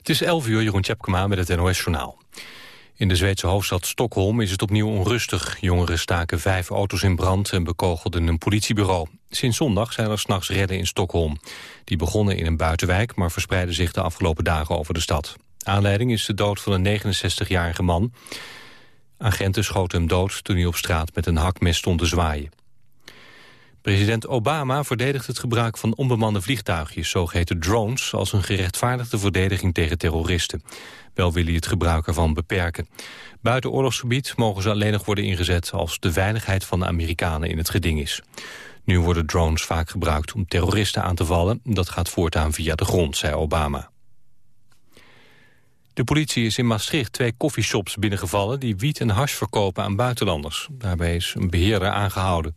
Het is 11 uur, Jeroen Tjepkema met het NOS-journaal. In de Zweedse hoofdstad Stockholm is het opnieuw onrustig. Jongeren staken vijf auto's in brand en bekogelden een politiebureau. Sinds zondag zijn er s'nachts redden in Stockholm. Die begonnen in een buitenwijk, maar verspreidden zich de afgelopen dagen over de stad. Aanleiding is de dood van een 69-jarige man. Agenten schoten hem dood toen hij op straat met een hakmes stond te zwaaien. President Obama verdedigt het gebruik van onbemande vliegtuigjes, zogeheten drones, als een gerechtvaardigde verdediging tegen terroristen. Wel wil hij het gebruik ervan beperken. Buiten oorlogsgebied mogen ze alleen nog worden ingezet als de veiligheid van de Amerikanen in het geding is. Nu worden drones vaak gebruikt om terroristen aan te vallen. Dat gaat voortaan via de grond, zei Obama. De politie is in Maastricht twee koffieshops binnengevallen... die wiet en hash verkopen aan buitenlanders. Daarbij is een beheerder aangehouden.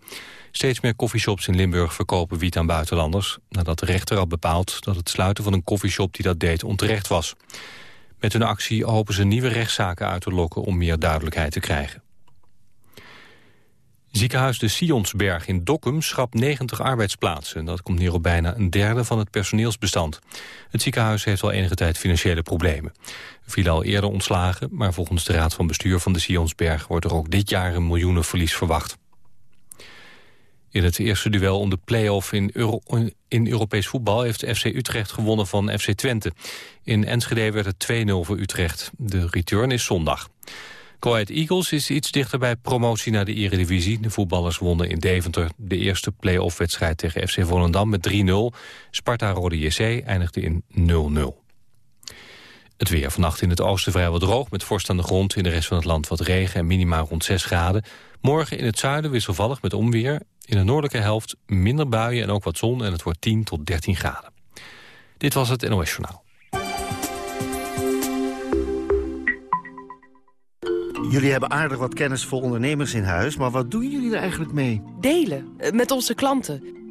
Steeds meer koffieshops in Limburg verkopen wiet aan buitenlanders... nadat de rechter had bepaald dat het sluiten van een koffieshop die dat deed onterecht was. Met hun actie hopen ze nieuwe rechtszaken uit te lokken om meer duidelijkheid te krijgen. Ziekenhuis de Sionsberg in Dokkum schrapt 90 arbeidsplaatsen. Dat komt neer op bijna een derde van het personeelsbestand. Het ziekenhuis heeft al enige tijd financiële problemen. Er al eerder ontslagen, maar volgens de raad van bestuur van de Sionsberg... wordt er ook dit jaar een miljoenenverlies verwacht. In het eerste duel om de play-off in, Euro in Europees voetbal... heeft FC Utrecht gewonnen van FC Twente. In Enschede werd het 2-0 voor Utrecht. De return is zondag. Go Eagles is iets dichter bij promotie naar de eredivisie. De voetballers wonnen in Deventer de eerste play-off wedstrijd tegen FC Volendam met 3-0. Sparta-Rode JC eindigde in 0-0. Het weer vannacht in het oosten vrijwel droog met vorst aan de grond. In de rest van het land wat regen en minima rond 6 graden. Morgen in het zuiden wisselvallig met onweer. In de noordelijke helft minder buien en ook wat zon en het wordt 10 tot 13 graden. Dit was het NOS Journaal. Jullie hebben aardig wat kennis voor ondernemers in huis, maar wat doen jullie er eigenlijk mee? Delen, eh, met onze klanten.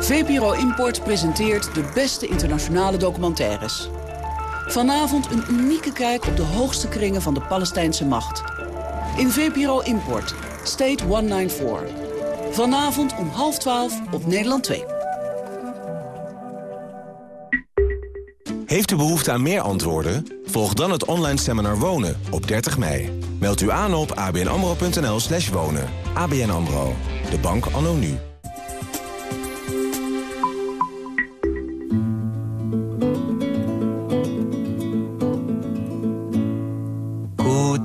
VPRO Import presenteert de beste internationale documentaires. Vanavond een unieke kijk op de hoogste kringen van de Palestijnse macht. In VPRO Import, State 194. Vanavond om half twaalf op Nederland 2. Heeft u behoefte aan meer antwoorden? Volg dan het online seminar Wonen op 30 mei. Meld u aan op abnamro.nl slash wonen. ABN AMRO, de bank anno nu.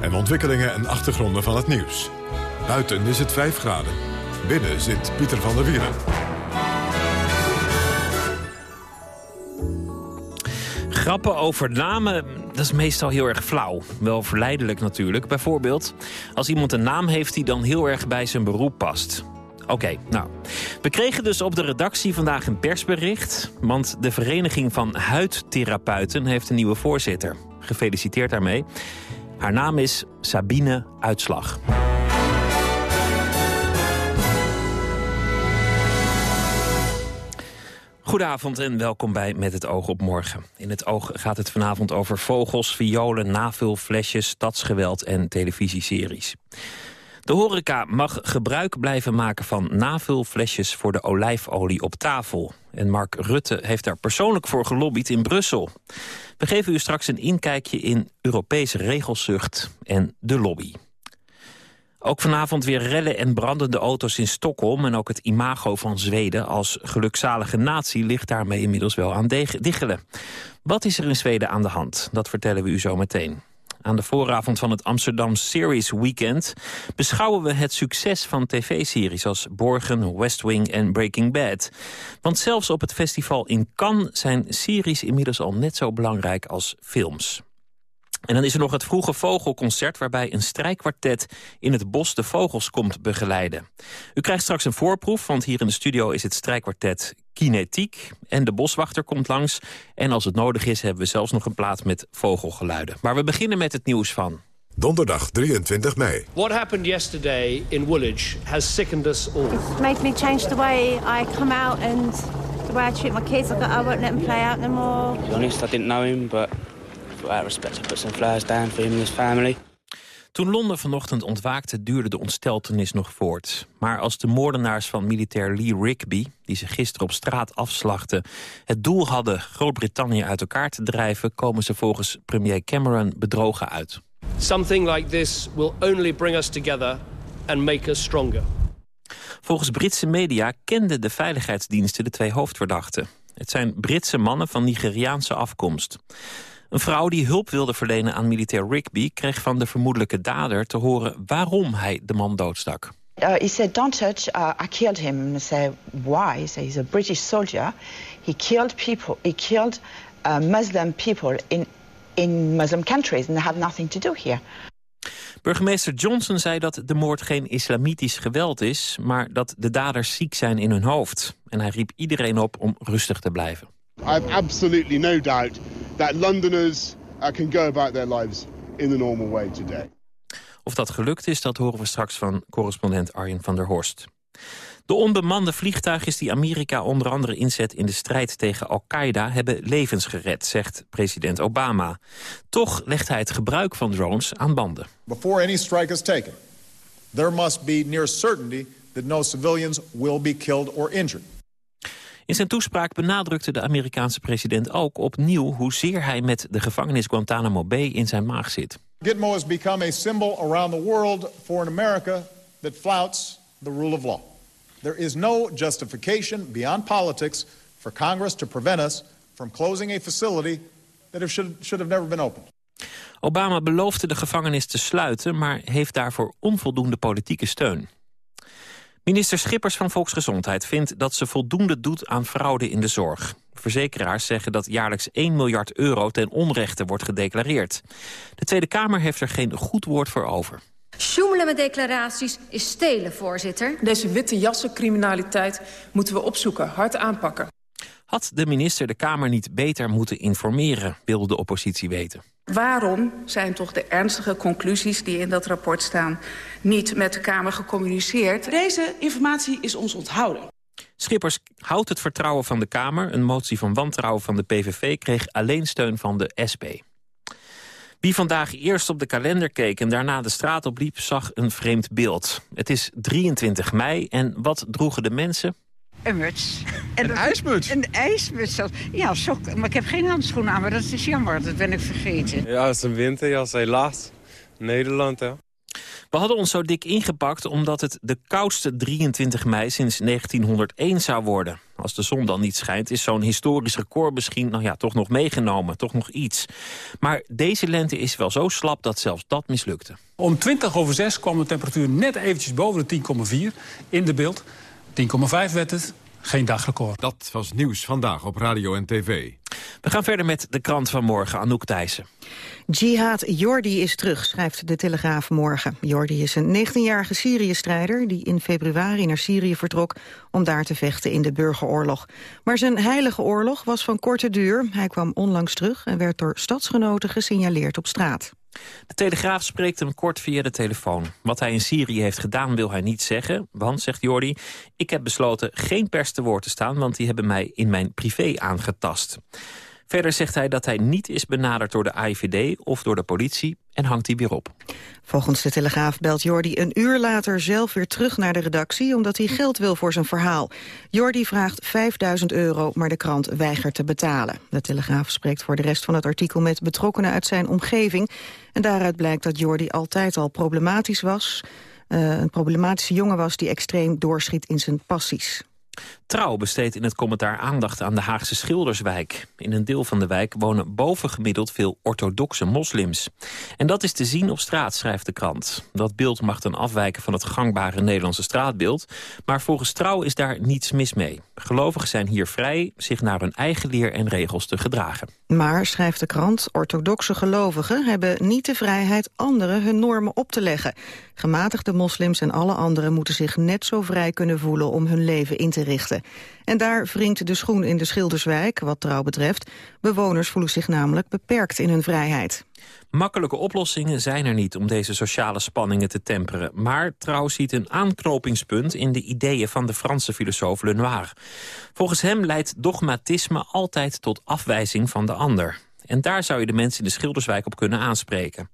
en ontwikkelingen en achtergronden van het nieuws. Buiten is het 5 graden. Binnen zit Pieter van der Wielen. Grappen over namen, dat is meestal heel erg flauw. Wel verleidelijk natuurlijk. Bijvoorbeeld, als iemand een naam heeft die dan heel erg bij zijn beroep past. Oké, nou. We kregen dus op de redactie vandaag een persbericht. Want de Vereniging van Huidtherapeuten heeft een nieuwe voorzitter. Gefeliciteerd daarmee. Haar naam is Sabine Uitslag. Goedenavond en welkom bij Met het oog op morgen. In het oog gaat het vanavond over vogels, violen, navulflesjes, stadsgeweld en televisieseries. De horeca mag gebruik blijven maken van navulflesjes voor de olijfolie op tafel. En Mark Rutte heeft daar persoonlijk voor gelobbyd in Brussel. We geven u straks een inkijkje in Europese regelzucht en de lobby. Ook vanavond weer rellen en brandende auto's in Stockholm... en ook het imago van Zweden als gelukzalige natie... ligt daarmee inmiddels wel aan diggelen. Wat is er in Zweden aan de hand? Dat vertellen we u zo meteen. Aan de vooravond van het Amsterdam Series Weekend... beschouwen we het succes van tv-series als Borgen, West Wing en Breaking Bad. Want zelfs op het festival in Cannes zijn series inmiddels al net zo belangrijk als films. En dan is er nog het vroege vogelconcert... waarbij een strijkkwartet in het bos de vogels komt begeleiden. U krijgt straks een voorproef, want hier in de studio is het strijkkwartet Kinetiek. En de boswachter komt langs. En als het nodig is, hebben we zelfs nog een plaat met vogelgeluiden. Maar we beginnen met het nieuws van... Donderdag 23 mei. What happened yesterday in Woolwich has sickened us all. It's made me change the way I come out and the way I treat my kids. I, I won't let them play out no more. To be honest, I didn't know him, but out of respect to put some flowers down for him and his family. Toen Londen vanochtend ontwaakte duurde de ontsteltenis nog voort. Maar als de moordenaars van militair Lee Rigby... die ze gisteren op straat afslachten... het doel hadden Groot-Brittannië uit elkaar te drijven... komen ze volgens premier Cameron bedrogen uit. Something like this will only bring us together and make us stronger. Volgens Britse media kenden de veiligheidsdiensten de twee hoofdverdachten. Het zijn Britse mannen van Nigeriaanse afkomst. Een vrouw die hulp wilde verlenen aan militair Rigby... kreeg van de vermoedelijke dader te horen waarom hij de man doodstak. Uh, he said, don't touch, uh, I killed him. I said, why? He said, he's a British soldier. He killed people, he killed uh, Muslim people in, in Muslim countries and they had nothing to do here. Burgemeester Johnson zei dat de moord geen islamitisch geweld is... maar dat de daders ziek zijn in hun hoofd. En hij riep iedereen op om rustig te blijven. I have absolutely no doubt that Londoners uh, can go about their lives in the normal way today. Of dat gelukt is, dat horen we straks van correspondent Arjen van der Horst. De onbemande vliegtuigjes die Amerika onder andere inzet in de strijd tegen Al-Qaeda hebben levens gered, zegt president Obama. Toch legt hij het gebruik van drones aan banden. Before any strike is taken, there must be near certainty that no civilians will be killed or injured. In zijn toespraak benadrukte de Amerikaanse president ook opnieuw... hoezeer hij met de gevangenis Guantanamo Bay in zijn maag zit. Gitmo has become a symbol around the world for an America that flouts the rule of law. There is no justification beyond politics for Congress to prevent us from closing a facility that should, should have never been opened. Obama beloofde de gevangenis te sluiten, maar heeft daarvoor onvoldoende politieke steun. Minister Schippers van Volksgezondheid vindt dat ze voldoende doet aan fraude in de zorg. Verzekeraars zeggen dat jaarlijks 1 miljard euro ten onrechte wordt gedeclareerd. De Tweede Kamer heeft er geen goed woord voor over. Sjoemelen met declaraties is stelen, voorzitter. Deze witte jassencriminaliteit moeten we opzoeken, hard aanpakken. Had de minister de Kamer niet beter moeten informeren, wilde de oppositie weten. Waarom zijn toch de ernstige conclusies die in dat rapport staan... niet met de Kamer gecommuniceerd? Deze informatie is ons onthouden. Schippers houdt het vertrouwen van de Kamer. Een motie van wantrouwen van de PVV kreeg alleen steun van de SP. Wie vandaag eerst op de kalender keek en daarna de straat opliep... zag een vreemd beeld. Het is 23 mei en wat droegen de mensen? Een muts. En een ijsmuts? Een ijsmuts. Ja, sok, maar ik heb geen handschoenen aan, maar dat is jammer. Dat ben ik vergeten. Ja, het is een winterjas, helaas. Nederland, hè. We hadden ons zo dik ingepakt omdat het de koudste 23 mei sinds 1901 zou worden. Als de zon dan niet schijnt is zo'n historisch record misschien nou ja, toch nog meegenomen, toch nog iets. Maar deze lente is wel zo slap dat zelfs dat mislukte. Om 20 over 6 kwam de temperatuur net eventjes boven de 10,4 in de beeld. 10,5 werd het, geen dagrecord. Dat was nieuws vandaag op radio en tv. We gaan verder met de krant van morgen, Anouk Thijssen. Jihad Jordi is terug, schrijft de Telegraaf morgen. Jordi is een 19-jarige Syrië-strijder die in februari naar Syrië vertrok... om daar te vechten in de burgeroorlog. Maar zijn heilige oorlog was van korte duur. Hij kwam onlangs terug en werd door stadsgenoten gesignaleerd op straat. De Telegraaf spreekt hem kort via de telefoon. Wat hij in Syrië heeft gedaan wil hij niet zeggen. Want, zegt Jordi, ik heb besloten geen pers te woord te staan... want die hebben mij in mijn privé aangetast. Verder zegt hij dat hij niet is benaderd door de AIVD of door de politie en hangt hij weer op. Volgens de Telegraaf belt Jordi een uur later zelf weer terug naar de redactie... omdat hij geld wil voor zijn verhaal. Jordi vraagt 5000 euro, maar de krant weigert te betalen. De Telegraaf spreekt voor de rest van het artikel met betrokkenen uit zijn omgeving. En daaruit blijkt dat Jordi altijd al problematisch was... Uh, een problematische jongen was die extreem doorschiet in zijn passies. Trouw besteedt in het commentaar aandacht aan de Haagse Schilderswijk. In een deel van de wijk wonen bovengemiddeld veel orthodoxe moslims. En dat is te zien op straat, schrijft de krant. Dat beeld mag dan afwijken van het gangbare Nederlandse straatbeeld... maar volgens Trouw is daar niets mis mee. Gelovigen zijn hier vrij zich naar hun eigen leer en regels te gedragen. Maar, schrijft de krant, orthodoxe gelovigen hebben niet de vrijheid anderen hun normen op te leggen. Gematigde moslims en alle anderen moeten zich net zo vrij kunnen voelen om hun leven in te richten. En daar wringt de schoen in de Schilderswijk, wat trouw betreft. Bewoners voelen zich namelijk beperkt in hun vrijheid. Makkelijke oplossingen zijn er niet om deze sociale spanningen te temperen. Maar Trouw ziet een aanknopingspunt in de ideeën van de Franse filosoof Lenoir. Volgens hem leidt dogmatisme altijd tot afwijzing van de ander. En daar zou je de mensen in de Schilderswijk op kunnen aanspreken.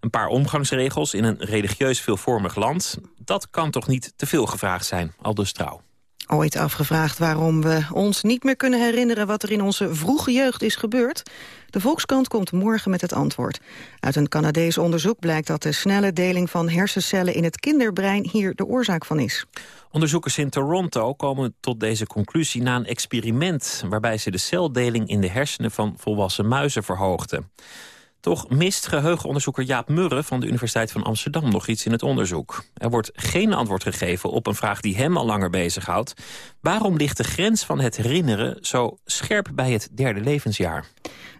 Een paar omgangsregels in een religieus veelvormig land... dat kan toch niet te veel gevraagd zijn, aldus Trouw. Ooit afgevraagd waarom we ons niet meer kunnen herinneren... wat er in onze vroege jeugd is gebeurd? De Volkskrant komt morgen met het antwoord. Uit een Canadees onderzoek blijkt dat de snelle deling van hersencellen... in het kinderbrein hier de oorzaak van is. Onderzoekers in Toronto komen tot deze conclusie na een experiment... waarbij ze de celdeling in de hersenen van volwassen muizen verhoogden. Toch mist geheugenonderzoeker Jaap Murre van de Universiteit van Amsterdam nog iets in het onderzoek. Er wordt geen antwoord gegeven op een vraag die hem al langer bezighoudt. Waarom ligt de grens van het herinneren zo scherp bij het derde levensjaar?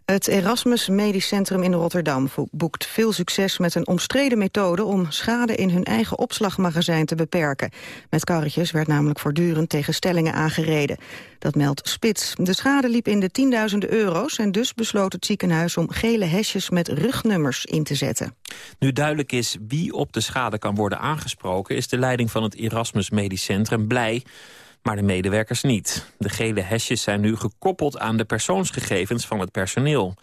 Het Erasmus Medisch Centrum in Rotterdam boekt veel succes met een omstreden methode om schade in hun eigen opslagmagazijn te beperken. Met karretjes werd namelijk voortdurend tegen stellingen aangereden. Dat meldt Spits. De schade liep in de tienduizenden euro's en dus besloot het ziekenhuis om gele hesjes met rugnummers in te zetten. Nu duidelijk is wie op de schade kan worden aangesproken, is de leiding van het Erasmus Medisch Centrum blij maar de medewerkers niet. De gele hesjes zijn nu gekoppeld aan de persoonsgegevens van het personeel.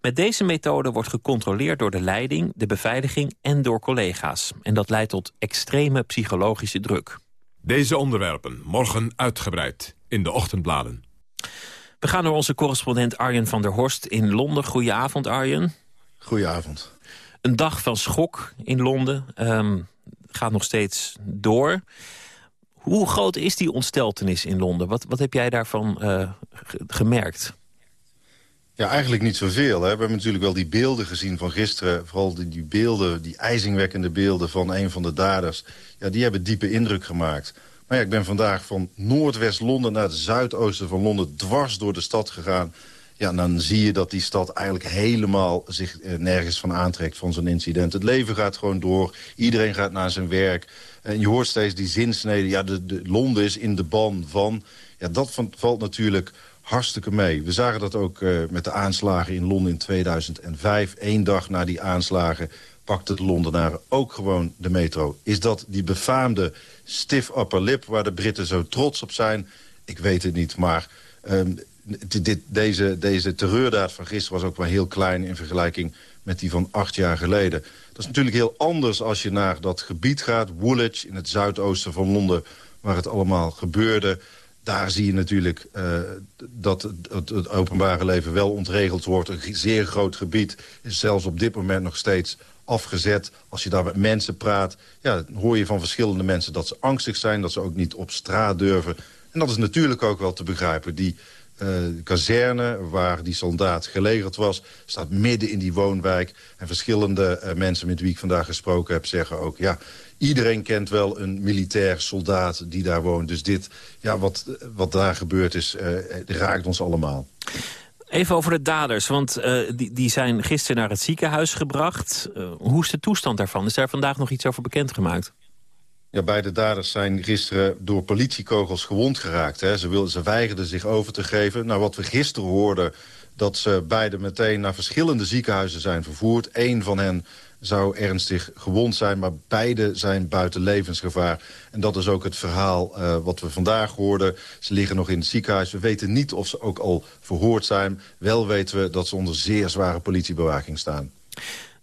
Met deze methode wordt gecontroleerd door de leiding, de beveiliging en door collega's. En dat leidt tot extreme psychologische druk. Deze onderwerpen morgen uitgebreid in de ochtendbladen. We gaan naar onze correspondent Arjen van der Horst in Londen. Goedenavond Arjen. Goedenavond. Een dag van schok in Londen um, gaat nog steeds door. Hoe groot is die ontsteltenis in Londen? Wat, wat heb jij daarvan uh, gemerkt? Ja, eigenlijk niet zoveel. Hè. We hebben natuurlijk wel die beelden gezien van gisteren. Vooral die, die beelden, die ijzingwekkende beelden van een van de daders. Ja, die hebben diepe indruk gemaakt. Maar ja, ik ben vandaag van Noordwest-Londen naar het zuidoosten van Londen... dwars door de stad gegaan. Ja, dan zie je dat die stad eigenlijk helemaal zich eh, nergens van aantrekt van zo'n incident. Het leven gaat gewoon door. Iedereen gaat naar zijn werk. En je hoort steeds die zinsneden. Ja, de, de Londen is in de ban van. Ja, dat valt natuurlijk hartstikke mee. We zagen dat ook uh, met de aanslagen in Londen in 2005. Eén dag na die aanslagen pakte de Londenaren ook gewoon de metro. Is dat die befaamde stiff upper lip waar de Britten zo trots op zijn? Ik weet het niet, maar... Um, dit, deze, deze terreurdaad van gisteren was ook wel heel klein... in vergelijking met die van acht jaar geleden. Dat is natuurlijk heel anders als je naar dat gebied gaat. Woolwich, in het zuidoosten van Londen, waar het allemaal gebeurde. Daar zie je natuurlijk uh, dat het, het, openbare leven wel ontregeld wordt. Een zeer groot gebied is zelfs op dit moment nog steeds afgezet. Als je daar met mensen praat, ja, hoor je van verschillende mensen dat ze angstig zijn. Dat ze ook niet op straat durven. En dat is natuurlijk ook wel te begrijpen. Die uh, kazerne waar die soldaat gelegerd was... staat midden in die woonwijk. En verschillende uh, mensen met wie ik vandaag gesproken heb zeggen ook... ja, iedereen kent wel een militair soldaat die daar woont. Dus dit, ja, wat, wat daar gebeurd is, uh, raakt ons allemaal. Even over de daders, want die, die zijn gisteren naar het ziekenhuis gebracht. hoe is de toestand daarvan? Is daar vandaag nog iets over bekendgemaakt? Beide daders zijn gisteren door politiekogels gewond geraakt. Hè. Ze, wilden, ze weigerden zich over te geven. Nou, wat we gisteren hoorden, dat ze beide meteen naar verschillende ziekenhuizen zijn vervoerd. Eén van hen zou ernstig gewond zijn. Maar beide zijn buiten levensgevaar. En dat is ook het verhaal uh, wat we vandaag hoorden. Ze liggen nog in het ziekenhuis. We weten niet of ze ook al verhoord zijn. Wel weten we dat ze onder zeer zware politiebewaking staan.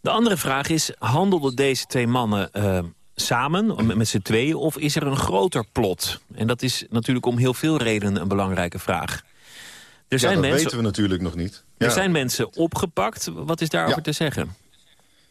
De andere vraag is, handelden deze twee mannen uh, samen, met z'n tweeën... of is er een groter plot? En dat is natuurlijk om heel veel redenen een belangrijke vraag. Er zijn ja, dat mensen, weten we natuurlijk nog niet. Er zijn mensen opgepakt. Wat is daarover ja. te zeggen?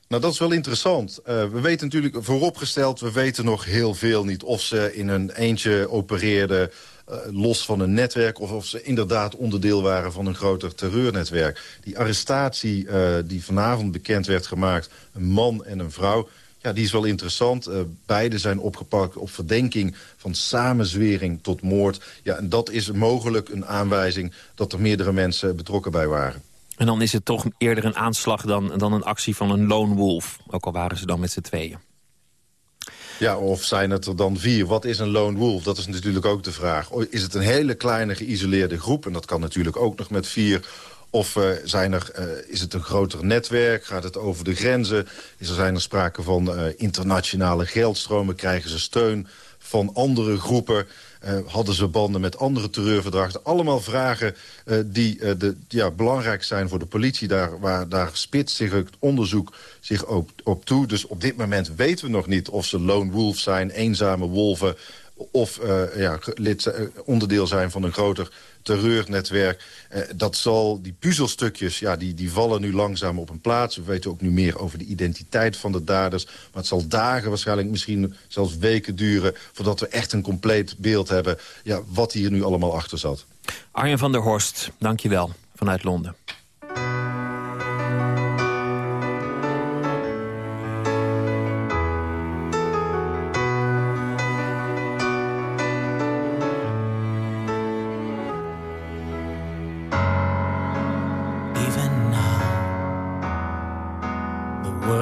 Nou, dat is wel interessant. Uh, we weten natuurlijk vooropgesteld, we weten nog heel veel niet... of ze in een eentje opereerden uh, los van een netwerk... of of ze inderdaad onderdeel waren van een groter terreurnetwerk. Die arrestatie uh, die vanavond bekend werd gemaakt, een man en een vrouw... Ja, die is wel interessant. Uh, beide zijn opgepakt op verdenking van samenzwering tot moord. Ja, en dat is mogelijk een aanwijzing dat er meerdere mensen betrokken bij waren. En dan is het toch eerder een aanslag dan, dan een actie van een lone wolf. Ook al waren ze dan met z'n tweeën. Ja, of zijn het er dan vier? Wat is een lone wolf? Dat is natuurlijk ook de vraag. Is het een hele kleine geïsoleerde groep? En dat kan natuurlijk ook nog met vier. Of uh, zijn er, uh, is het een groter netwerk? Gaat het over de grenzen? Is er, zijn er sprake van uh, internationale geldstromen? Krijgen ze steun van andere groepen? Hadden ze banden met andere terreurverdrachten? Allemaal vragen die de, ja, belangrijk zijn voor de politie. Daar, waar, daar spitst zich het onderzoek zich ook op toe. Dus op dit moment weten we nog niet of ze lone wolves zijn, eenzame wolven... of ja, lid, onderdeel zijn van een groter terreurnetwerk. Uh, dat zal, die puzzelstukjes, ja, die, die vallen nu langzaam op een plaats. We weten ook nu meer over de identiteit van de daders. Maar het zal dagen, waarschijnlijk misschien zelfs weken duren... voordat we echt een compleet beeld hebben ja, wat hier nu allemaal achter zat. Arjen van der Horst, dank je wel, vanuit Londen.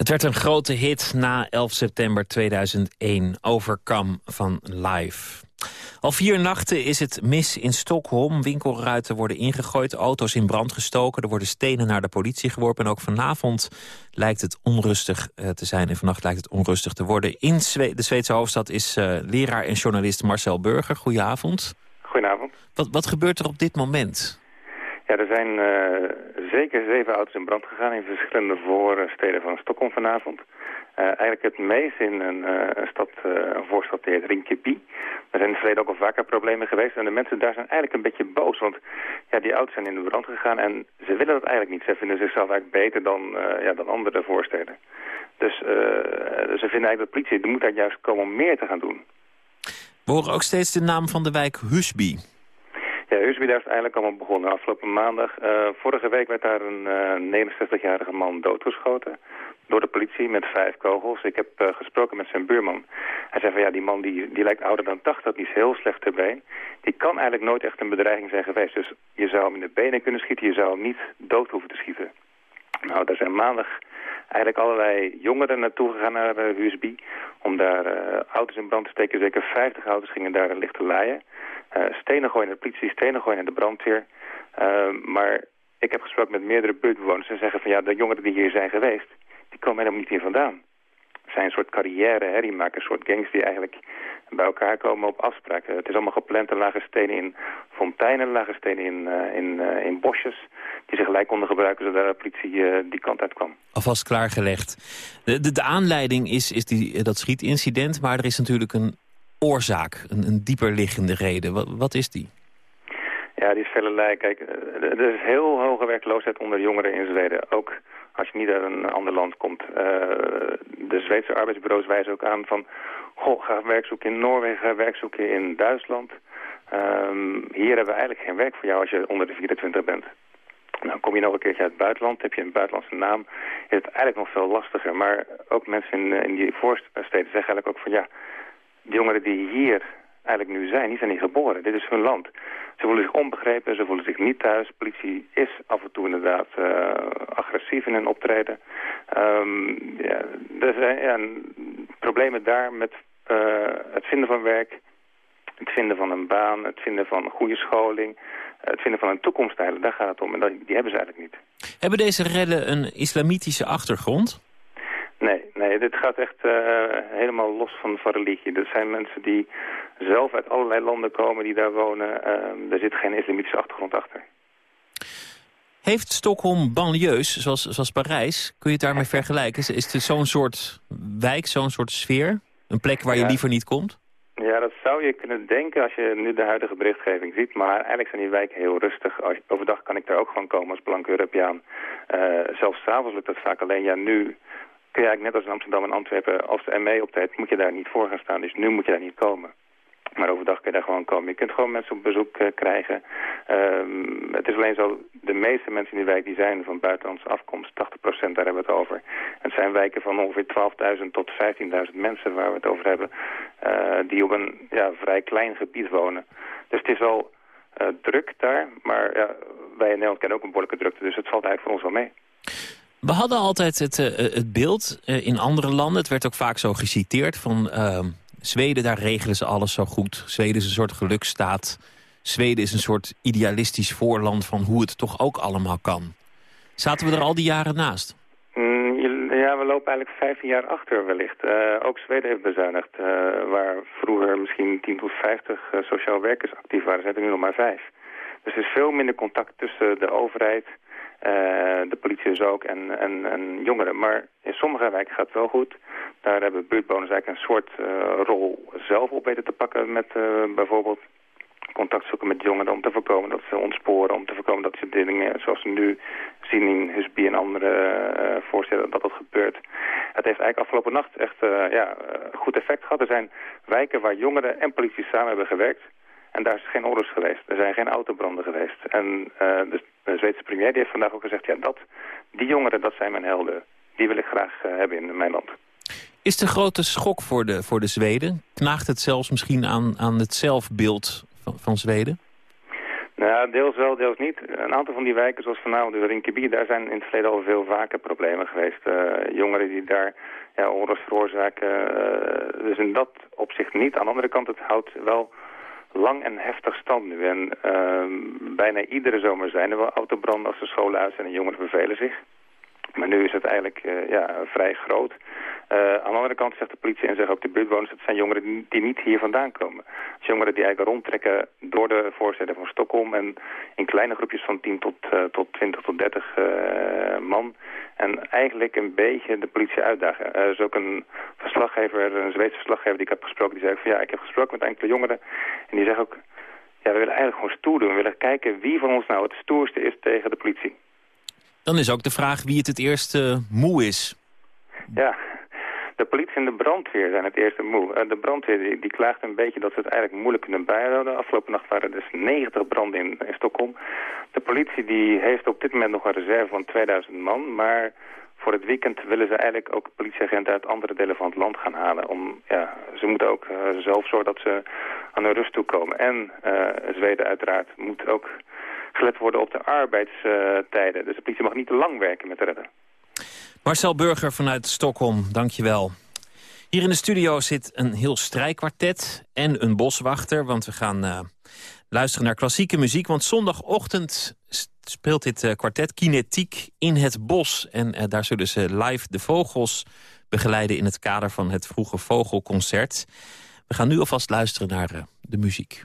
Het werd een grote hit na 11 september 2001, Overcome van Live. Al vier nachten is het mis in Stockholm. Winkelruiten worden ingegooid, auto's in brand gestoken... er worden stenen naar de politie geworpen. En ook vanavond lijkt het onrustig eh, te zijn. En vannacht lijkt het onrustig te worden. In de Zweedse hoofdstad is uh, leraar en journalist Marcel Burger. Goedenavond. Goedenavond. Wat, wat gebeurt er op dit moment? Ja, er zijn uh, zeker zeven auto's in brand gegaan... in verschillende voorsteden van Stockholm vanavond. Uh, eigenlijk het meest in een, een stad, uh, een voorstad die heet Rinkeby. Er zijn in het verleden ook al vaker problemen geweest. En de mensen daar zijn eigenlijk een beetje boos. Want ja, die auto's zijn in de brand gegaan en ze willen dat eigenlijk niet. Ze vinden zichzelf eigenlijk beter dan, ja, dan andere voorsteden. Dus ze vinden eigenlijk dat de politie moet daar juist komen om meer te gaan doen. We horen ook steeds de naam van de wijk Husby. Ja, daar is eigenlijk allemaal begonnen. Afgelopen maandag, vorige week werd daar een 69-jarige man doodgeschoten door de politie met vijf kogels. Ik heb uh, gesproken met zijn buurman. Hij zei van ja, die man die, die lijkt ouder dan 80, die is heel slecht ter been. Die kan eigenlijk nooit echt een bedreiging zijn geweest. Dus je zou hem in de benen kunnen schieten, je zou hem niet dood hoeven te schieten. Nou, daar zijn maandag eigenlijk allerlei jongeren naartoe gegaan naar uh, eh, USB... om daar auto's in brand te steken. Zeker 50 auto's gingen daar licht te laaien. Uh, stenen gooien naar de politie, stenen gooien naar de brandweer. maar ik heb gesproken met meerdere buurtbewoners en zeggen van ja, de jongeren die hier zijn geweest die komen helemaal niet hier vandaan. Het zijn een soort carrière, die maken een soort gangs die eigenlijk bij elkaar komen op afspraken. Het is allemaal gepland, er lagen stenen in fonteinen, lagen stenen in, uh, in, uh, in bosjes... die ze gelijk konden gebruiken zodat de politie die kant uit kwam. Alvast klaargelegd. De, de, de aanleiding is, is die, dat schietincident, maar er is natuurlijk een oorzaak, een, een dieper liggende reden. Wat, wat is die? Ja, die is velelei. Kijk, er is heel hoge werkloosheid onder jongeren in Zweden. Ook als je niet uit een ander land komt. Uh, de Zweedse arbeidsbureaus wijzen ook aan van... Goh, ga werk zoeken in Noorwegen, ga werk zoeken in Duitsland. Um, hier hebben we eigenlijk geen werk voor jou als je onder de 24 bent. Nou, kom je nog een keertje uit het buitenland, heb je een buitenlandse naam, is het eigenlijk nog veel lastiger. Maar ook mensen in, in die voorsteden zeggen eigenlijk ook van ja, de jongeren die hier eigenlijk nu zijn, die zijn niet geboren. Dit is hun land. Ze voelen zich onbegrepen, ze voelen zich niet thuis. Politie is af en toe inderdaad uh, agressief in hun optreden. Um, ja, er zijn problemen daar met uh, het vinden van werk, het vinden van een baan, het vinden van goede scholing, het vinden van een toekomst. Daar gaat het om en dat, die hebben ze eigenlijk niet. Hebben deze rellen een islamitische achtergrond? Nee, nee, dit gaat echt uh, helemaal los van, van religie. Er zijn mensen die zelf uit allerlei landen komen die daar wonen. Uh, er zit geen islamitische achtergrond achter. Heeft Stockholm banlieues, zoals, zoals Parijs, kun je het daarmee vergelijken? Is het zo'n soort wijk, zo'n soort sfeer? Een plek waar je liever niet komt? Ja, dat zou je kunnen denken als je nu de huidige berichtgeving ziet. Maar eigenlijk zijn die wijken heel rustig. Overdag kan ik daar ook gewoon komen als blanke Europeaan. Uh, zelfs s'avonds lukt dat vaak alleen. Ja, nu kun je eigenlijk net als in Amsterdam en Antwerpen, als de ME optreedt, moet je daar niet voor gaan staan. Dus nu moet je daar niet komen. Maar overdag kun je daar gewoon komen. Je kunt gewoon mensen op bezoek uh, krijgen. Um, het is alleen zo, de meeste mensen in die wijk die zijn van buitenlandse afkomst. 80% daar hebben we het over. Het zijn wijken van ongeveer 12.000 tot 15.000 mensen waar we het over hebben. Uh, die op een ja, vrij klein gebied wonen. Dus het is wel uh, druk daar. Maar ja, wij in Nederland kennen ook een behoorlijke drukte. Dus het valt eigenlijk voor ons wel mee. We hadden altijd het, uh, het beeld uh, in andere landen, het werd ook vaak zo geciteerd... van uh, Zweden, daar regelen ze alles zo goed. Zweden is een soort geluksstaat. Zweden is een soort idealistisch voorland van hoe het toch ook allemaal kan. Zaten we er al die jaren naast? Mm, ja, we lopen eigenlijk 15 jaar achter wellicht. ook Zweden heeft bezuinigd. waar vroeger misschien 10 tot 50 sociaal werkers actief waren, zijn er nu nog maar vijf. Dus er is veel minder contact tussen de overheid de politie dus ook en, en, en, jongeren. Maar in sommige wijken gaat het wel goed. Daar hebben buurtbewoners eigenlijk een soort uh, rol zelf op weten te pakken met uh, bijvoorbeeld contact zoeken met jongeren om te voorkomen dat ze ontsporen, om te voorkomen dat ze dingen zoals we nu zien in Husby en andere uh, voorstellen dat dat gebeurt. Het heeft eigenlijk afgelopen nacht echt uh, ja, goed effect gehad. Er zijn wijken waar jongeren en politie samen hebben gewerkt. En daar is geen oorlogs geweest. Er zijn geen autobranden geweest. En uh, de, de, Zweedse premier die heeft vandaag ook gezegd... ja, dat, die jongeren, dat zijn mijn helden. Die wil ik graag uh, hebben in mijn land. Is de grote schok voor de, voor de Zweden? Knaagt het zelfs misschien aan, aan het zelfbeeld van, van Zweden? Nou, deels wel, deels niet. Een aantal van die wijken, zoals vanavond de Rinkeby, daar zijn in het verleden al veel vaker problemen geweest. Uh, jongeren die daar ja, oorlogs veroorzaken. Uh, dus in dat opzicht niet. Aan de andere kant, het houdt wel lang en heftig stand nu. En uh, bijna iedere zomer zijn er wel autobranden als de scholen uit zijn en jongeren vervelen zich. Maar nu is het eigenlijk uh, ja, vrij groot. Uh, aan de andere kant zegt de politie en zeggen ook de buurtbewoners... het zijn jongeren die, niet hier vandaan komen. Het jongeren die eigenlijk rondtrekken door de voorsteden van Stockholm... en in kleine groepjes van 10 tot, uh, tot 20 tot 30 man. En eigenlijk een beetje de politie uitdagen. Er is ook een verslaggever, een Zweedse verslaggever die ik heb gesproken... die zei van ja, ik heb gesproken met enkele jongeren... en die zeggen ook... ja, we willen eigenlijk gewoon stoer doen. We willen kijken wie van ons nou het stoerste is tegen de politie. Dan is ook de vraag wie het het eerste moe is. Ja, de politie en de brandweer zijn het eerste moe. Eh, de brandweer die, klaagt een beetje dat ze het eigenlijk moeilijk kunnen bijhouden. Afgelopen nacht waren er dus 90 branden in, Stockholm. De politie die heeft op dit moment nog een reserve van 2000 man. Maar voor het weekend willen ze eigenlijk ook politieagenten uit andere delen van het land gaan halen. Om, ja, ze moeten ook uh, zelf zorgen dat ze aan hun rust toekomen. En uh, Zweden uiteraard moet ook gelet worden op de arbeidstijden. Dus de politie mag niet te lang werken met redden. Marcel Burger vanuit Stockholm, dankjewel. Hier in de studio zit een heel strijkkwartet en een boswachter... want we gaan uh, luisteren naar klassieke muziek. Want zondagochtend speelt dit uh, kwartet Kinetiek in het bos. En uh, daar zullen ze live de vogels begeleiden... in het kader van het vroege vogelconcert. We gaan nu alvast luisteren naar de muziek.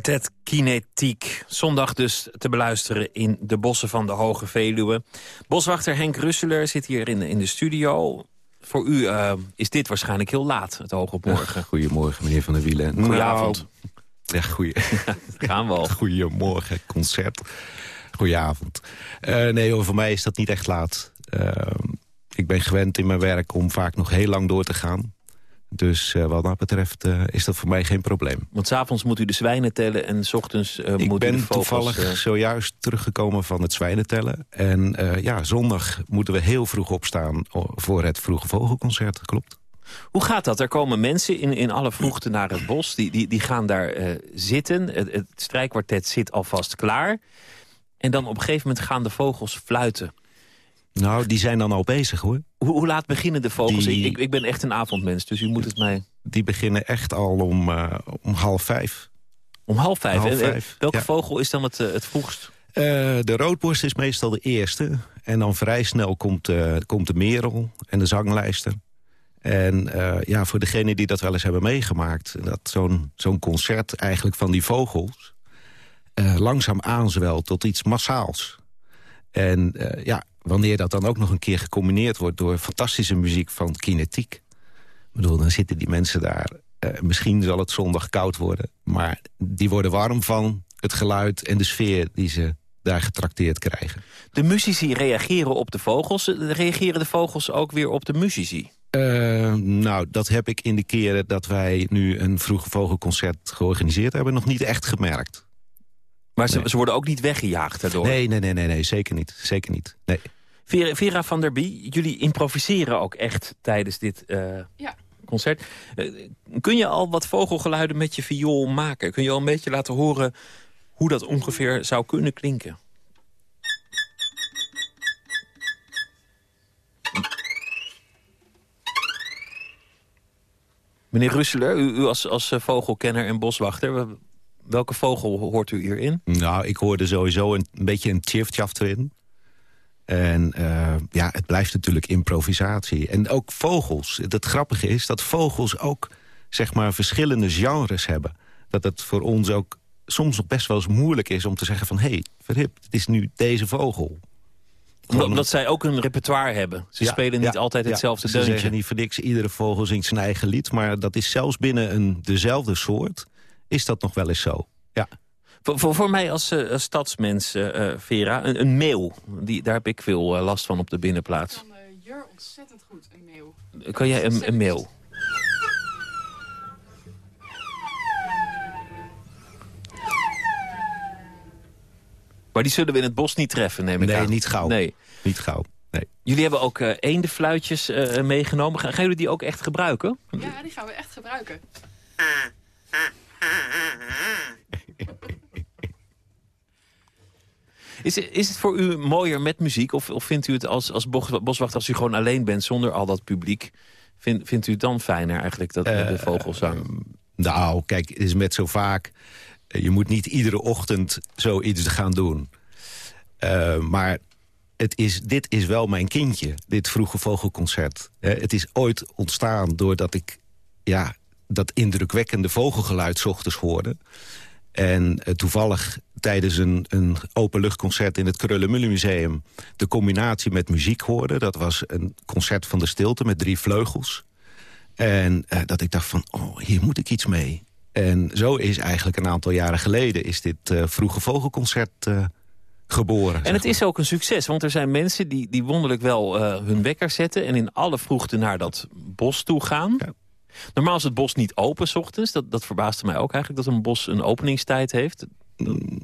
Kwartet Kinetiek. Zondag dus te beluisteren in de bossen van de Hoge Veluwe. Boswachter Henk Russeler zit hier in, in de studio. Voor u uh, is dit waarschijnlijk heel laat, het oog op morgen. Goedemorgen, meneer Van der Wielen. Goedenavond. Nou, ja, goeie... gaan we al. Goedemorgen, concert. Goedenavond. Uh, nee, hoor, voor mij is dat niet echt laat. Uh, ik ben gewend in mijn werk om vaak nog heel lang door te gaan. Dus uh, wat dat betreft uh, is dat voor mij geen probleem. Want s'avonds moet u de zwijnen tellen en s ochtends uh, ik moet u de ben toevallig zojuist teruggekomen van het zwijnen tellen. En ja, zondag moeten we heel vroeg opstaan voor het vroege vogelconcert, klopt. Hoe gaat dat? Er komen mensen in, in alle vroegte naar het bos. Die, die, die gaan daar zitten. Het, het strijkkwartet zit alvast klaar. En dan op een gegeven moment gaan de vogels fluiten. Nou, die zijn dan al bezig, hoor. Hoe, hoe laat beginnen de vogels? Die... Ik, ik ben echt een avondmens, dus u moet het mij... Die beginnen echt al om, uh, om half vijf. Om half vijf? Half en, vijf. welke ja. vogel is dan het, uh, het vroegst? Uh, de roodborst is meestal de eerste. En dan vrij snel komt, komt de merel en de zanglijster. En ja, voor degenen die dat wel eens hebben meegemaakt... dat zo'n zo'n concert eigenlijk van die vogels... langzaam aanzwelt tot iets massaals. En ja, wanneer dat dan ook nog een keer gecombineerd wordt... door fantastische muziek van kinetiek. Ik bedoel, dan zitten die mensen daar... Uh, misschien zal het zondag koud worden... maar die worden warm van het geluid en de sfeer die ze daar getrakteerd krijgen. De muzici reageren op de vogels. Reageren de vogels ook weer op de muzici? Uh, nou, dat heb ik in de keren dat wij nu een vroege vogelconcert georganiseerd hebben... nog niet echt gemerkt. Maar ze, nee. ze worden ook niet weggejaagd daardoor? Nee, nee, nee, nee, nee zeker niet. Zeker niet. Nee. Vera, Vera van der Bie, jullie improviseren ook echt tijdens dit uh, ja. concert. Uh, kun je al wat vogelgeluiden met je viool maken? Kun je al een beetje laten horen hoe dat ongeveer zou kunnen klinken? Meneer Russeler, u, u als, als vogelkenner en boswachter... welke vogel hoort u hierin? Nou, ik hoorde sowieso een, een beetje een tjiftjaft erin. En uh, ja, het blijft natuurlijk improvisatie. En ook vogels. Het grappige is dat vogels ook zeg maar verschillende genres hebben. Dat het voor ons ook soms nog best wel eens moeilijk is om te zeggen van... hé, hey, verhip, het is nu deze vogel. Omdat, omdat zij ook een repertoire hebben. Ze ja, spelen niet ja, altijd hetzelfde ja, deuntje. Ze niet voor niks, iedere vogel zingt zijn eigen lied. Maar dat is zelfs binnen een, dezelfde soort, is dat nog wel eens zo. Ja. Voor, voor, voor mij als uh, stadsmens, uh, Vera, een, een, meeuw. Die, daar heb ik veel uh, last van op de binnenplaats. Kan Jur ontzettend goed, een meeuw. Kan jij een, een meeuw? Maar die zullen we in het bos niet treffen, neem ik nee, aan. Nee, niet gauw. Nee. Niet gauw. Nee. Jullie hebben ook uh, eendenfluitjes uh, meegenomen. Gaan, gaan jullie die ook echt gebruiken? Ja, die gaan we echt gebruiken. Is, is het voor u mooier met muziek? Of, of vindt u het als, als boswachter, als u gewoon alleen bent zonder al dat publiek... Vind, vindt u het dan fijner eigenlijk, dat uh, de vogelzang? Uh, nou, kijk, het is met zo vaak... je moet niet iedere ochtend zoiets gaan doen. Uh, maar het is, dit is wel mijn kindje, dit vroege vogelconcert. het is ooit ontstaan doordat ik ja, dat indrukwekkende vogelgeluid 's ochtends hoorde. En toevallig tijdens een, een openluchtconcert in het Krullenmullenmuseum... de combinatie met muziek hoorde. Dat was een concert van de stilte met drie vleugels. En uh, dat ik dacht van, oh, hier moet ik iets mee. En zo is eigenlijk een aantal jaren geleden... is dit uh, vroege vogelconcert geboren. En het is ook een succes, want er zijn mensen die, die wonderlijk wel hun wekker zetten... en in alle vroegte naar dat bos toe gaan... Ja. Normaal is het bos niet open s ochtends. Dat, dat verbaasde mij ook eigenlijk, dat een bos een openingstijd heeft.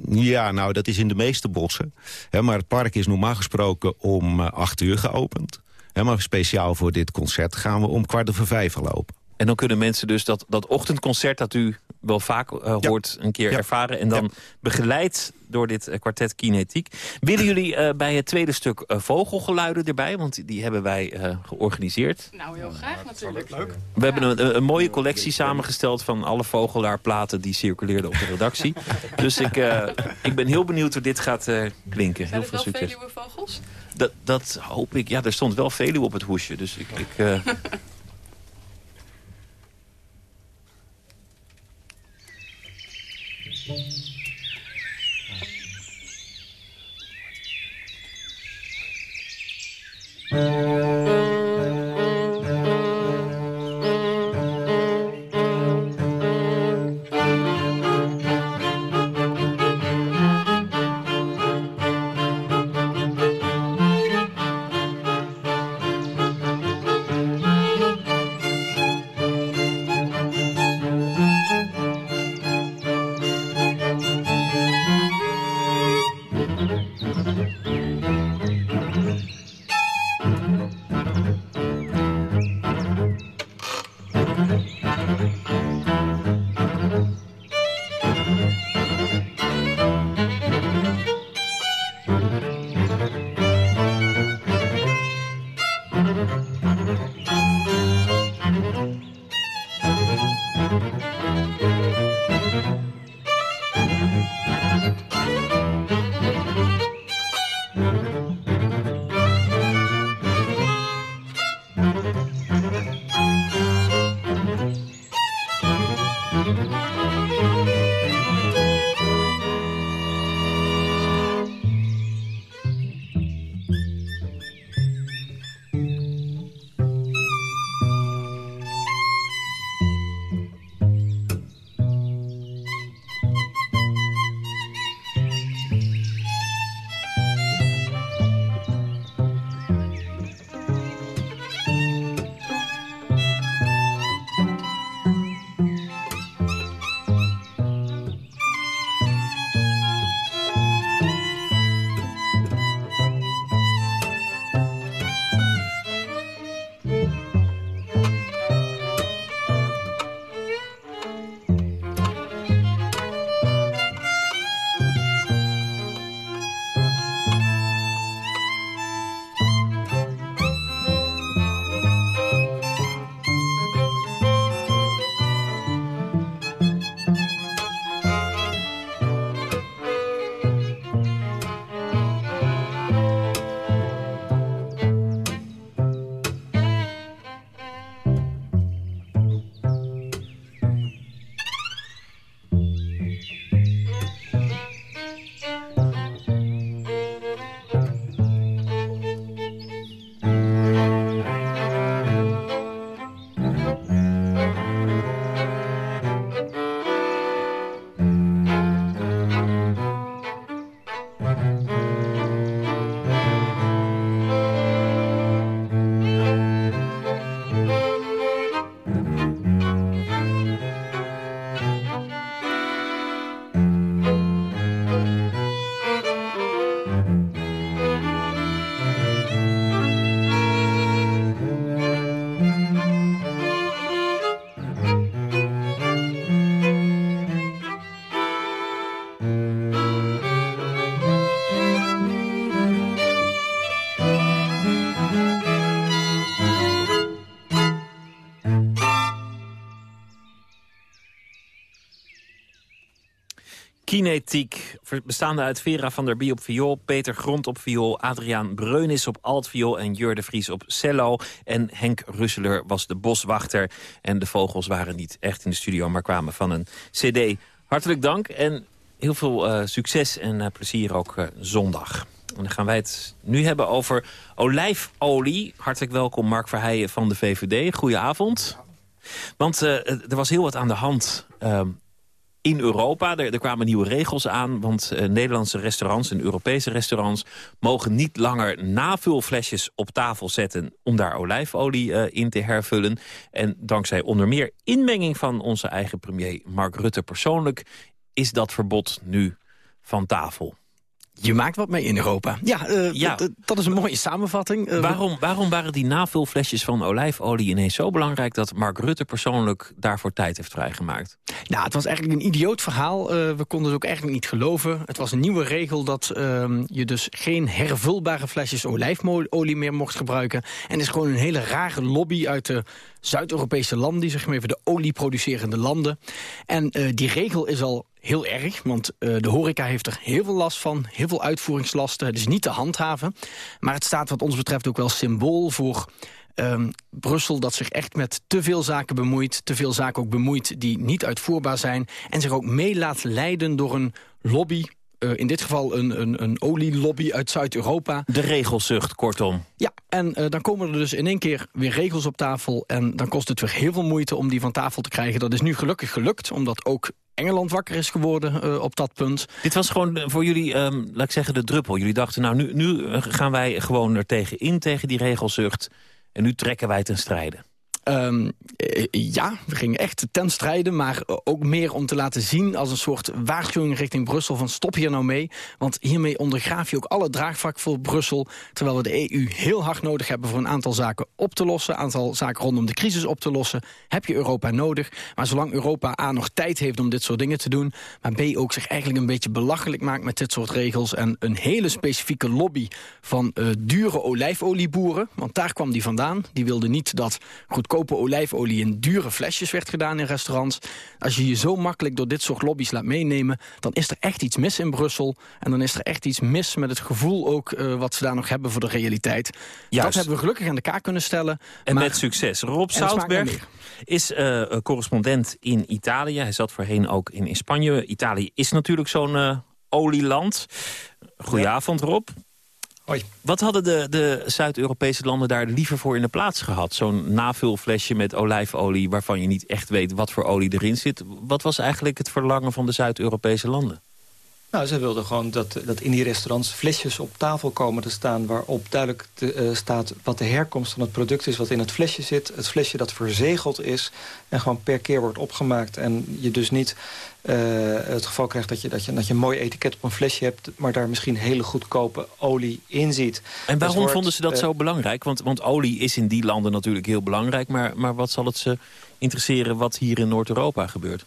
Ja, nou, dat is in de meeste bossen. He, maar het park is normaal gesproken om uh, acht uur geopend. He, maar speciaal voor dit concert gaan we om kwart over vijf al open. En dan kunnen mensen dus dat, dat ochtendconcert dat u wel vaak uh, hoort een keer ja. ervaren... en dan Ja. begeleid door dit uh, kwartet Kinetiek. Willen jullie uh, bij het tweede stuk vogelgeluiden erbij? Want die hebben wij georganiseerd. Nou, heel graag natuurlijk. Leuk. We hebben een, een, mooie collectie samengesteld van alle vogelaarplaten die circuleerden op de redactie. dus ik, ik ben heel benieuwd hoe dit gaat klinken. Zijn heel veel succes. Veluwe-vogels? Dat, dat hoop ik. Ja, er stond wel Veluwe op het hoesje. Dus ik... ik Kinetiek, bestaande uit Vera van der Bie op viool... Peter Grond op viool, Adriaan Breunis op altviool... en Jur de Vries op cello. En Henk Russeler was de boswachter. En de vogels waren niet echt in de studio, maar kwamen van een cd. Hartelijk dank en heel veel uh, succes en uh, plezier ook uh, zondag. En dan gaan wij het nu hebben over olijfolie. Hartelijk welkom Mark Verheijen van de VVD. Goedenavond. Want er was heel wat aan de hand ehm, in Europa. Er, er, kwamen nieuwe regels aan, want uh, Nederlandse restaurants en Europese restaurants mogen niet langer navulflesjes op tafel zetten om daar olijfolie uh, in te hervullen. En dankzij onder meer inmenging van onze eigen premier Mark Rutte persoonlijk is dat verbod nu van tafel. Je maakt wat mee in Europa. Ja, uh, ja. Dat, is een mooie samenvatting. Uh, waarom, waarom waren die navulflesjes van olijfolie ineens zo belangrijk... dat Mark Rutte persoonlijk daarvoor tijd heeft vrijgemaakt? Nou, het was eigenlijk een idioot verhaal. Uh, we konden het ook eigenlijk niet geloven. Het was een nieuwe regel dat ehm, je dus geen hervulbare flesjes olijfolie meer mocht gebruiken. En het is gewoon een hele rare lobby uit de Zuid-Europese landen... die zeg maar even de olieproducerende landen. En die regel is al heel erg, want uh, de horeca heeft er heel veel last van. Heel veel uitvoeringslasten, het is niet te handhaven. Maar het staat wat ons betreft ook wel symbool voor Ehm, Brussel dat zich echt met te veel zaken bemoeit. Te veel zaken ook bemoeit die niet uitvoerbaar zijn. En zich ook mee laat leiden door een lobby uh, in dit geval een, een, een olielobby uit Zuid-Europa. De regelzucht, kortom. Ja, en uh, dan komen er dus in één keer weer regels op tafel... en dan kost het weer heel veel moeite om die van tafel te krijgen. Dat is nu gelukkig gelukt, omdat ook Engeland wakker is geworden uh, op dat punt. Dit was gewoon voor jullie, um, laat ik zeggen, de druppel. Jullie dachten, nou, nu, nu gaan wij gewoon er tegen in, tegen die regelzucht... en nu trekken wij ten strijde. Um, ja, we gingen echt ten strijde, maar ook meer om te laten zien... als een soort waarschuwing richting Brussel van stop hier nou mee. Want hiermee ondergraaf je ook alle draagvlak voor Brussel... terwijl we de EU heel hard nodig hebben voor een aantal zaken op te lossen... een aantal zaken rondom de crisis op te lossen, heb je Europa nodig. Maar zolang Europa A nog tijd heeft om dit soort dingen te doen... maar B ook zich eigenlijk een beetje belachelijk maakt met dit soort regels... en een hele specifieke lobby van uh, dure olijfolieboeren... want daar kwam die vandaan. Die wilde niet dat goed goedkope olijfolie in dure flesjes werd gedaan in restaurants. Als je je zo makkelijk door dit soort lobby's laat meenemen... dan is er echt iets mis in Brussel. En dan is er echt iets mis met het gevoel ook uh, wat ze daar nog hebben voor de realiteit. Juist. Dat hebben we gelukkig aan de kaak kunnen stellen. En met succes. Rob Zoutberg is uh, correspondent in Italië. Hij zat voorheen ook in, in Spanje. Italië is natuurlijk zo'n uh, olieland. Goedenavond, Rob. Wat hadden de, de Zuid-Europese landen daar liever voor in de plaats gehad? Zo'n navulflesje met olijfolie waarvan je niet echt weet wat voor olie erin zit. Wat was eigenlijk het verlangen van de Zuid-Europese landen? Nou, ze wilden gewoon dat, dat in die restaurants flesjes op tafel komen te staan... waarop duidelijk te, uh, staat wat de herkomst van het product is... wat in het flesje zit. Het flesje dat verzegeld is en gewoon per keer wordt opgemaakt. En je dus niet uh, het geval krijgt dat je, dat, je, dat je een mooi etiket op een flesje hebt... maar daar misschien hele goedkope olie in ziet. En waarom wordt, vonden ze dat uh, zo belangrijk? Want, want olie is in die landen natuurlijk heel belangrijk... maar, maar wat zal het ze interesseren wat hier in Noord-Europa gebeurt?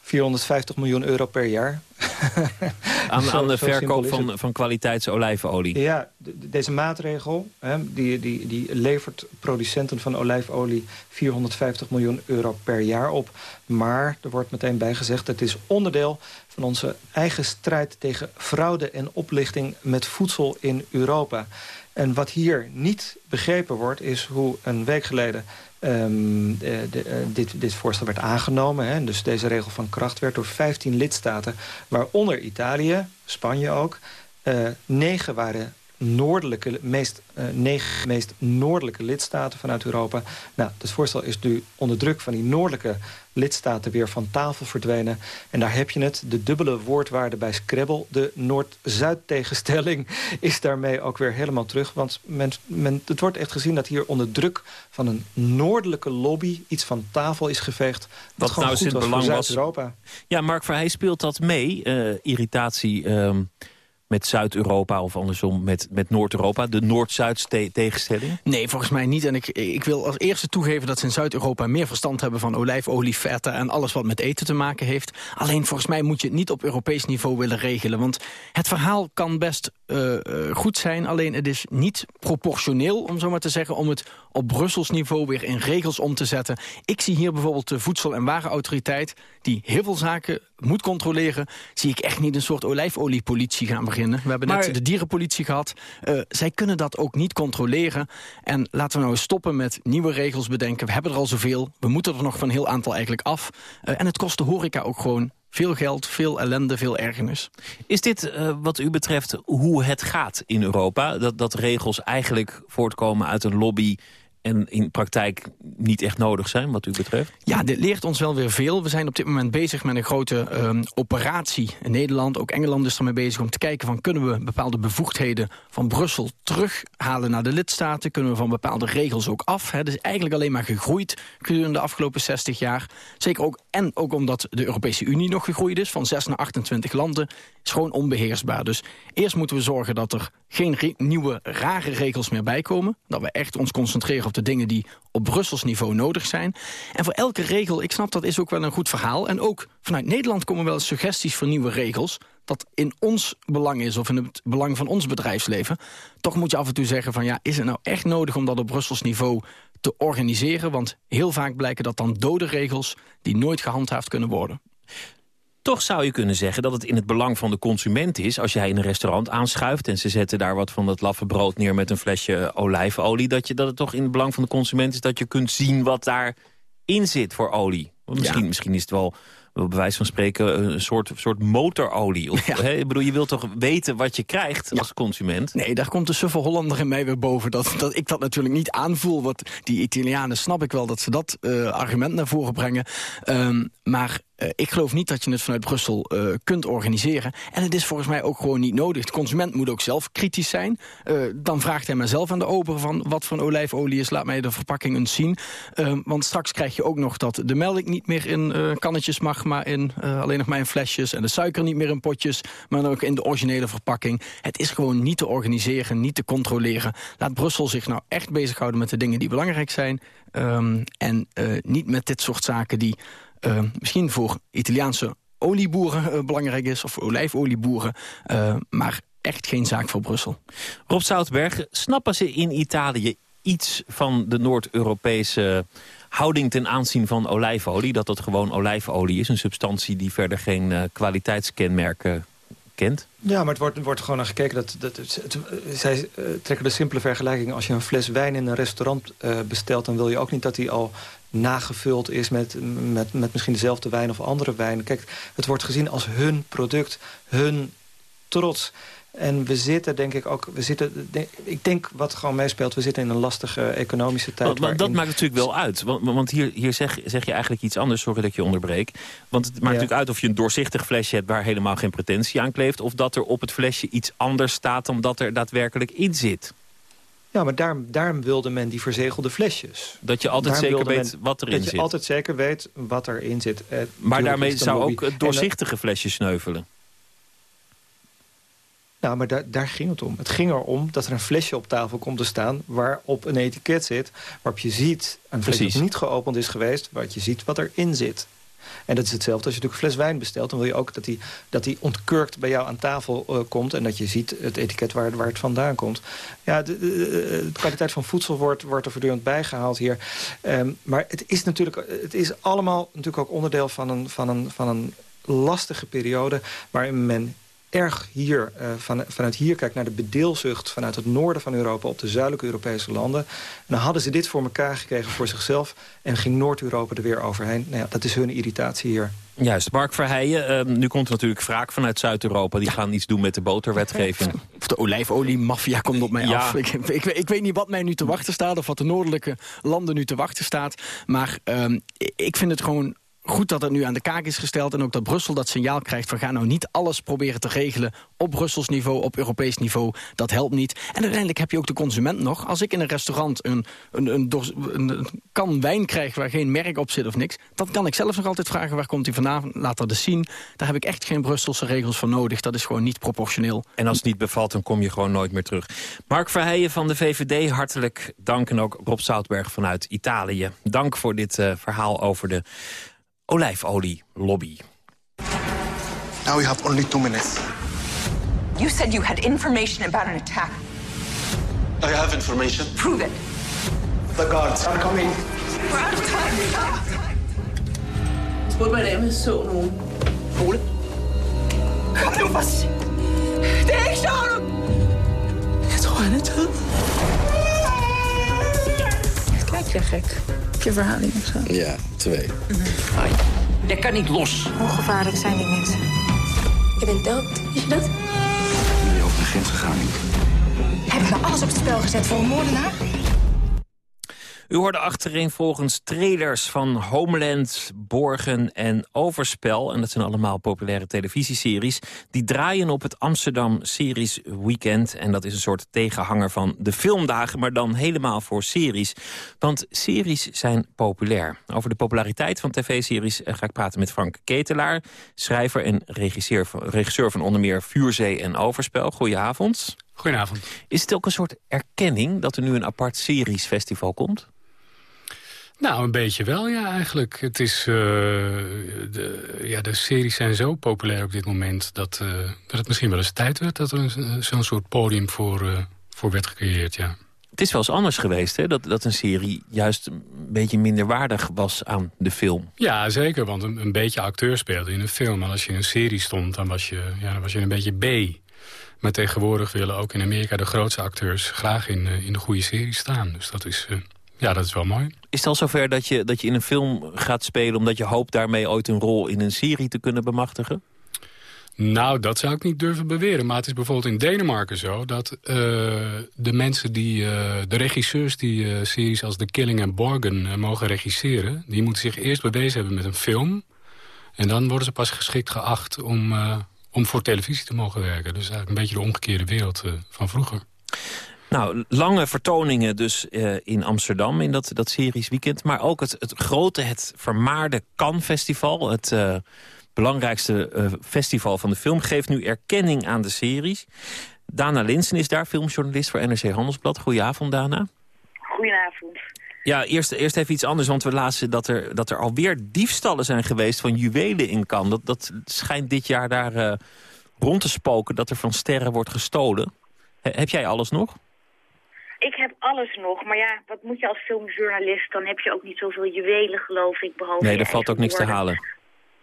450 miljoen euro per jaar. aan, zo, aan de verkoop van, van kwaliteitsolijfolie. Ja, deze maatregel hè, die, die, die levert producenten van olijfolie 450 miljoen euro per jaar op. Maar er wordt meteen bijgezegd, het is onderdeel van onze eigen strijd tegen fraude en oplichting met voedsel in Europa. En wat hier niet begrepen wordt, is hoe een week geleden De, de, uh, dit, dit voorstel werd aangenomen. Hè, dus deze regel van kracht werd door 15 lidstaten, waaronder Italië, Spanje ook. Uh, negen waren noordelijke, meest, uh, negen meest noordelijke lidstaten vanuit Europa. Nou, het voorstel is nu onder druk van die noordelijke lidstaten weer van tafel verdwenen. En daar heb je het, de dubbele woordwaarde bij Scrabble. De Noord-Zuid tegenstelling is daarmee ook weer helemaal terug. Want men, men, het wordt echt gezien dat hier onder druk van een noordelijke lobby... iets van tafel is geveegd. Wat, nou goed was belang voor Zuid-Europa. Ja, Mark Verheij speelt dat mee, uh, irritatie... Um met Zuid-Europa of andersom met, met Noord-Europa? De Noord-Zuid tegenstelling? Nee, volgens mij niet. En ik, ik wil als eerste toegeven dat ze in Zuid-Europa meer verstand hebben van olijfolie, vetten en alles wat met eten te maken heeft. Alleen volgens mij moet je het niet op Europees niveau willen regelen. Want het verhaal kan best uh, uh, goed zijn, alleen het is niet proportioneel, om zo maar te zeggen, om het op Brussels niveau weer in regels om te zetten. Ik zie hier bijvoorbeeld de Voedsel- en Warenautoriteit, die heel veel zaken moet controleren, zie ik echt niet een soort olijfoliepolitie gaan beginnen. We hebben maar... net de dierenpolitie gehad. Uh, zij kunnen dat ook niet controleren. En laten we nou eens stoppen met nieuwe regels bedenken. We hebben er al zoveel. We moeten er nog van een heel aantal eigenlijk af. Uh, en het kost de horeca ook gewoon veel geld, veel ellende, veel ergernis. Is dit uh, wat u betreft hoe het gaat in Europa? Dat, dat regels eigenlijk voortkomen uit een lobby en in praktijk niet echt nodig zijn, wat u betreft? Ja, dit leert ons wel weer veel. We zijn op dit moment bezig met een grote um, operatie in Nederland. Ook Engeland is ermee bezig om te kijken van... kunnen we bepaalde bevoegdheden van Brussel terughalen naar de lidstaten? Kunnen we van bepaalde regels ook af? Het is eigenlijk alleen maar gegroeid gedurende de afgelopen 60 jaar. Zeker ook, en ook omdat de Europese Unie nog gegroeid is... van 6 naar 28 landen, is gewoon onbeheersbaar. Dus eerst moeten we zorgen dat er geen nieuwe rare regels meer bijkomen. Dat we echt ons concentreren op de dingen die op Brussels niveau nodig zijn. En voor elke regel, ik snap dat is ook wel een goed verhaal. En ook vanuit Nederland komen wel suggesties voor nieuwe regels. Dat in ons belang is of in het belang van ons bedrijfsleven. Toch moet je af en toe zeggen van ja, is het nou echt nodig om dat op Brussels niveau te organiseren? Want heel vaak blijken dat dan dode regels die nooit gehandhaafd kunnen worden. Toch zou je kunnen zeggen dat het in het belang van de consument is... als jij in een restaurant aanschuift en ze zetten daar wat van dat laffe brood neer... met een flesje olijfolie, dat, je, dat het toch in het belang van de consument is... dat je kunt zien wat daarin zit voor olie. misschien, misschien is het wel bij wijze van spreken een soort, soort motorolie. Of, hè, ik bedoel, je wilt toch weten wat je krijgt als consument? Nee, daar komt de suffe Hollander in mij weer boven. Dat, dat ik dat natuurlijk niet aanvoel. Wat die Italianen snap ik wel dat ze dat uh, argument naar voren brengen. Um, maar uh, ik geloof niet dat je het vanuit Brussel uh, kunt organiseren. En het is volgens mij ook gewoon niet nodig. De consument moet ook zelf kritisch zijn. Uh, dan vraagt hij maar zelf aan de ober van wat voor olijfolie is. Laat mij de verpakking eens zien. want straks krijg je ook nog dat de melk niet meer in kannetjes mag... maar in, alleen nog maar in flesjes. En de suiker niet meer in potjes, maar ook in de originele verpakking. Het is gewoon niet te organiseren, niet te controleren. Laat Brussel zich nou echt bezighouden met de dingen die belangrijk zijn. Um, en niet met dit soort zaken die uh, misschien voor Italiaanse olieboeren uh, belangrijk is... of olijfolieboeren, uh, maar echt geen zaak voor Brussel. Rob Zoutberg, snappen ze in Italië iets van de Noord-Europese houding ten aanzien van olijfolie? Dat dat gewoon olijfolie is, een substantie die verder geen kwaliteitskenmerken kent? Ja, maar het wordt, wordt gewoon naar gekeken. Dat, dat, het, het, zij trekken de simpele vergelijking. Als je een fles wijn in een restaurant uh, bestelt... dan wil je ook niet dat die al nagevuld is met, met, met misschien dezelfde wijn of andere wijn. Kijk, het wordt gezien als hun product, hun trots. En we zitten, denk ik ook, we zitten, ik denk wat gewoon meespeelt, we zitten in een lastige economische tijd. Want, Dat maakt natuurlijk wel uit, want, want hier, hier zeg, zeg je eigenlijk iets anders, sorry dat ik je onderbreek. Want het maakt natuurlijk uit of je een doorzichtig flesje hebt waar helemaal geen pretentie aan kleeft, of dat er op het flesje iets anders staat dan dat er daadwerkelijk in zit. Ja, maar daarom, daarom wilde men die verzegelde flesjes. Dat je altijd zeker weet wat erin zit. Dat je altijd zeker weet wat erin zit. Eh, maar daarmee zou ook het doorzichtige flesje sneuvelen. Nou, maar daar, daar ging het om. Het ging erom dat er een flesje op tafel komt te staan... waarop een etiket zit, waarop je ziet... een flesje dat niet geopend is geweest, waar je ziet wat erin zit. En dat is hetzelfde als je natuurlijk een fles wijn bestelt. Dan wil je ook dat die, dat die ontkurkt bij jou aan tafel uh, komt... en dat je ziet het etiket waar, waar het vandaan komt. Ja, de, de, kwaliteit van voedsel wordt, wordt er voortdurend bijgehaald hier. Um, maar het is natuurlijk het is allemaal natuurlijk ook onderdeel van een, van een, van een lastige periode... waarin men erg hier, uh, van, vanuit hier kijkt naar de bedeelzucht... vanuit het noorden van Europa op de zuidelijke Europese landen. En dan hadden ze dit voor elkaar gekregen voor zichzelf... en ging Noord-Europa er weer overheen. Nou ja, dat is hun irritatie hier. Juist, Mark Verheijen, uh, nu komt er natuurlijk wraak vanuit Zuid-Europa. Die gaan iets doen met de boterwetgeving. Of de olijfolie-maffia komt op mij ja. af. Ik, ik, ik, weet niet wat mij nu te wachten staat... of wat de noordelijke landen nu te wachten staat. Maar uh, ik vind het gewoon goed dat het nu aan de kaak is gesteld... en ook dat Brussel dat signaal krijgt... we gaan nou niet alles proberen te regelen op Brussels niveau, op Europees niveau. Dat helpt niet. En uiteindelijk heb je ook de consument nog. Als ik in een restaurant een, een, een, kan wijn krijg waar geen merk op zit of niks... dan kan ik zelf nog altijd vragen waar komt hij vandaan. Laat dat eens zien. Daar heb ik echt geen Brusselse regels voor nodig. Dat is gewoon niet proportioneel. En als het niet bevalt, dan kom je gewoon nooit meer terug. Mark Verheijen van de VVD, hartelijk dank. En ook Rob Zoutberg vanuit Italië. Dank voor dit uh, verhaal over de olijfolie-lobby. Now we have only two minutes. You said you had information about an attack. I have information. Prove it. The guards are coming. We're out of time. Jeg spurgte, hvad det så nogen. Ole? Kom nu, for Det er ikke sjovt! Jeg tror, han er død. Kijk je gek. Heb je verhaling of zo? Ja, twee. Mm -hmm. Dat kan niet los. Hoe gevaarlijk zijn die mensen? Je bent dood, is je dat? Ik ben je over een grens gegaan. Hebben we alles op het spel gezet voor een moordenaar? U hoorde achtereenvolgens trailers van Homeland, Borgen en Overspel. En dat zijn allemaal populaire televisieseries. Die draaien op het Amsterdam Series Weekend. En dat is een soort tegenhanger van de filmdagen, maar dan helemaal voor series. Want series zijn populair. Over de populariteit van tv-series eh, ga ik praten met Frank Ketelaar. Schrijver en regisseur van, regisseur van onder meer Vuurzee en Overspel. Goedenavond. Goedenavond. Is het ook een soort erkenning dat er nu een apart seriesfestival komt? Nou, een beetje wel, ja, eigenlijk. Het is, uh, de, ja, de series zijn zo populair op dit moment... dat, uh, dat het misschien wel eens tijd werd dat er zo'n soort podium voor, uh, voor werd gecreëerd, ja. Het is wel eens anders geweest, hè? Dat, dat een serie juist een beetje minder waardig was aan de film. Ja, zeker, want een, een beetje acteur speelde in een film. Maar als je in een serie stond, dan was je, ja, dan was je een beetje B. Maar tegenwoordig willen ook in Amerika de grootste acteurs... graag in, eh, in de goede serie staan. Dus dat is, eh, ja, dat is wel mooi. Is het al zover dat je, dat je in een film gaat spelen... omdat je hoopt daarmee ooit een rol in een serie te kunnen bemachtigen? Nou, dat zou ik niet durven beweren. Maar het is bijvoorbeeld in Denemarken zo... dat uh, de mensen die, uh, de regisseurs die uh, series als The Killing en Borgen mogen regisseren... die moeten zich eerst bewezen hebben met een film. En dan worden ze pas geschikt geacht om, om voor televisie te mogen werken. Dus eigenlijk een beetje de omgekeerde wereld van vroeger. Nou, lange vertoningen dus in Amsterdam in dat, dat series weekend. Maar ook het, het grote, het vermaarde Cannes Festival... Het, belangrijkste uh, festival van de film... geeft nu erkenning aan de series. Dana Linsen is daar, filmjournalist voor NRC Handelsblad. Goedenavond, Dana. Goedenavond. Ja, eerst, eerst even iets anders, want we lazen dat er, dat er alweer diefstallen zijn geweest van juwelen in Cannes. Dat, dat schijnt dit jaar daar rond te spoken, dat er van sterren wordt gestolen. heb jij alles nog? Ik heb alles nog, maar ja, wat moet je als filmjournalist? Dan heb je ook niet zoveel juwelen, geloof ik, behalve Nee, er valt ook niks te halen.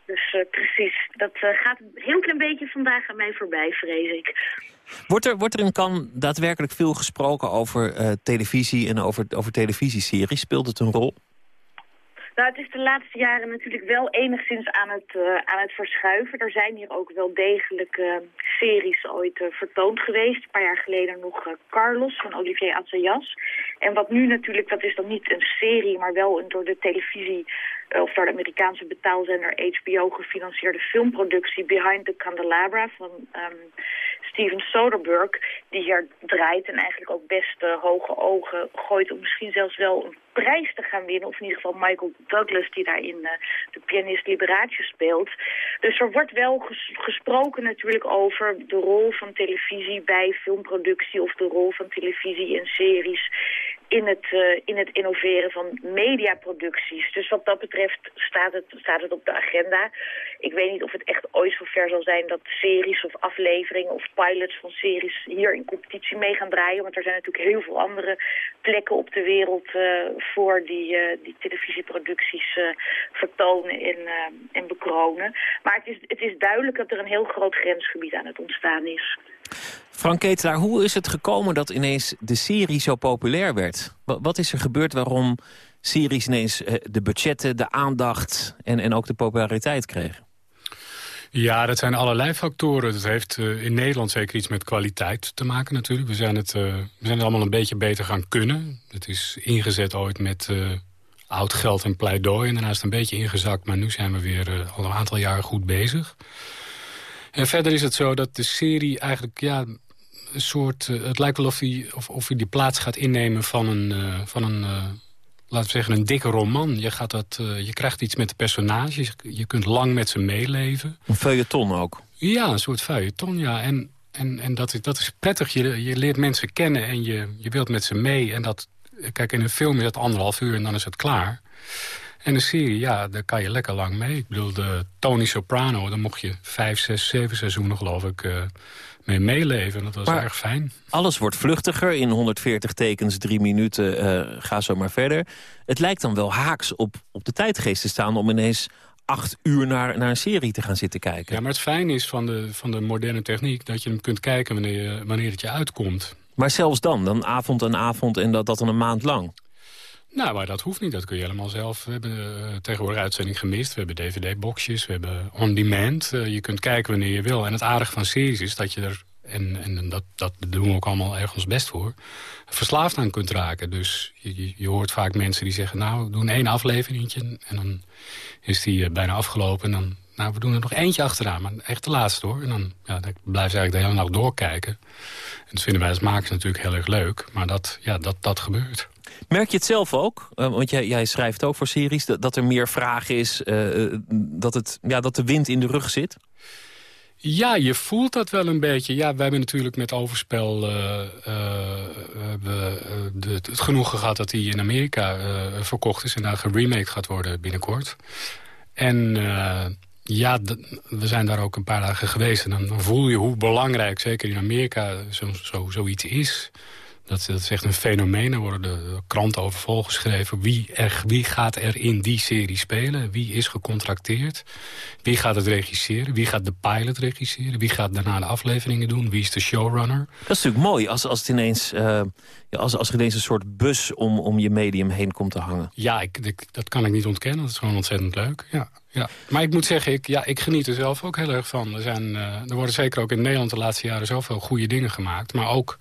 Dus uh, precies, dat uh, gaat een heel klein beetje vandaag aan mij voorbij, vrees ik. Wordt er, wordt er in Cannes daadwerkelijk veel gesproken over uh, televisie en over, over televisieseries? Speelt het een rol? Nou, het is de laatste jaren natuurlijk wel enigszins aan het, uh, aan het verschuiven. Er zijn hier ook wel degelijk uh, series ooit uh, vertoond geweest. Een paar jaar geleden nog Carlos van Olivier Assayas. En wat nu natuurlijk, dat is dan niet een serie, maar wel een door de televisie of door de Amerikaanse betaalzender HBO gefinancierde filmproductie Behind the Candelabra van um, Steven Soderbergh, die hier draait en eigenlijk ook best hoge ogen gooit om misschien zelfs wel een prijs te gaan winnen. Of in ieder geval Michael Douglas, die daarin uh, de pianist Liberace speelt. Dus er wordt wel ges gesproken natuurlijk over de rol van televisie bij filmproductie of de rol van televisie in series in het, uh, in het innoveren van mediaproducties. Dus wat dat betreft staat het, staat het op de agenda. Ik weet niet of het echt ooit zover zal zijn dat series of afleveringen of pilots van series hier in competitie mee gaan draaien. Want er zijn natuurlijk heel veel andere plekken op de wereld uh, voor die, uh, die televisieproducties vertonen en, en bekronen. Maar het is, het is duidelijk dat er een heel groot grensgebied aan het ontstaan is. Frank Ketelaar, hoe is het gekomen dat ineens de serie zo populair werd? Wat is er gebeurd waarom series ineens de budgetten, de aandacht en, en ook de populariteit kregen? Ja, dat zijn allerlei factoren. Dat heeft uh, in Nederland zeker iets met kwaliteit te maken natuurlijk. We zijn, het, uh, we zijn het allemaal een beetje beter gaan kunnen. Het is ingezet ooit met oud geld en pleidooi. En daarna is het een beetje ingezakt. Maar nu zijn we weer al een aantal jaren goed bezig. En verder is het zo dat de serie eigenlijk... Ja, een soort, het lijkt wel of hij, of, of hij die plaats gaat innemen van een... van een laten we zeggen, een dikke roman. Je, gaat dat, uh, je krijgt iets met de personages. Je kunt lang met ze meeleven. Een feuilleton ook? Ja, een soort feuilleton, ja. En, en, en dat, is, dat is prettig. Je, je leert mensen kennen en je, je wilt met ze mee. En dat, kijk, in een film is het anderhalf uur en dan is het klaar. En een serie, ja, daar kan je lekker lang mee. Ik bedoel, de Tony Soprano, daar mocht je vijf, zes, zeven seizoenen, geloof ik... Uh, mee meeleven. Dat was maar erg fijn. Alles wordt vluchtiger. In 140 tekens, drie minuten, uh, ga zo maar verder. Het lijkt dan wel haaks op, op de tijdgeest te staan... om ineens acht uur naar, naar een serie te gaan zitten kijken. Ja, maar het fijn is van de, van de moderne techniek... dat je hem kunt kijken wanneer, je, wanneer het je uitkomt. Maar zelfs dan, dan avond en avond en dat, dat dan een maand lang? Nou, maar dat hoeft niet. Dat kun je helemaal zelf. We hebben uh, tegenwoordig uitzending gemist. We hebben dvd-boxjes, we hebben on-demand. Uh, je kunt kijken wanneer je wil. En het aardige van series is dat je er, en, en dat, dat doen we ook allemaal ergens best voor... verslaafd aan kunt raken. Dus je, je hoort vaak mensen die zeggen... nou, we doen één afleveringetje en dan is die uh, bijna afgelopen... en dan nou, we doen er nog eentje achteraan, maar echt de laatste hoor. En dan, ja, dan blijven ze eigenlijk de hele nacht doorkijken. En dat vinden wij als makers natuurlijk heel erg leuk. Maar dat, ja, dat, dat gebeurt. Merk je het zelf ook? Uh, want jij, jij, schrijft ook voor series. Dat, er meer vraag is. Uh, dat, het, ja, dat de wind in de rug zit? Ja, je voelt dat wel een beetje. Ja, we hebben natuurlijk met Overspel uh, het genoegen gehad dat hij in Amerika verkocht is... en daar geremaked gaat worden binnenkort. En ja, we zijn daar ook een paar dagen geweest. En dan voel je hoe belangrijk, zeker in Amerika, zo, zoiets is. Dat, dat is echt een fenomeen. Er worden de kranten over volgeschreven. Wie, er, wie gaat er in die serie spelen? Wie is gecontracteerd? Wie gaat het regisseren? Wie gaat de pilot regisseren? Wie gaat daarna de afleveringen doen? Wie is de showrunner? Dat is natuurlijk mooi als, als, het ineens, uh, als, als er ineens een soort bus om, om je medium heen komt te hangen. Ja, ik, ik, dat kan ik niet ontkennen. Dat is gewoon ontzettend leuk. Ja, ja. Maar ik moet zeggen, ik, ja, ik geniet er zelf ook heel erg van. Er, zijn, uh, er worden zeker ook in Nederland de laatste jaren zoveel goede dingen gemaakt. Maar ook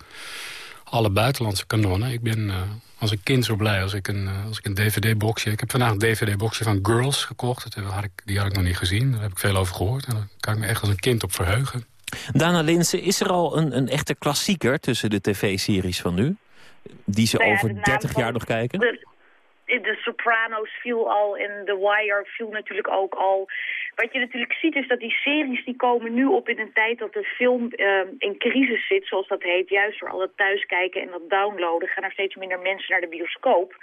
alle buitenlandse kanonnen. Ik ben uh, als een kind zo blij als ik een, uh, als ik een dvd-boxje... Ik heb vandaag een dvd-boxje van Girls gekocht. Dat had ik, die had ik nog niet gezien. Daar heb ik veel over gehoord. En daar kan ik me echt als een kind op verheugen. Dana Linsen, is er al een, een echte klassieker tussen de tv-series van nu? Die ze nou ja, over 30 jaar nog kijken? De, de Sopranos viel al en The Wire viel natuurlijk ook al. Wat je natuurlijk ziet is dat die series die komen nu op in een tijd dat de film uh, in crisis zit, zoals dat heet. Juist door al het thuiskijken en dat downloaden gaan er steeds minder mensen naar de bioscoop.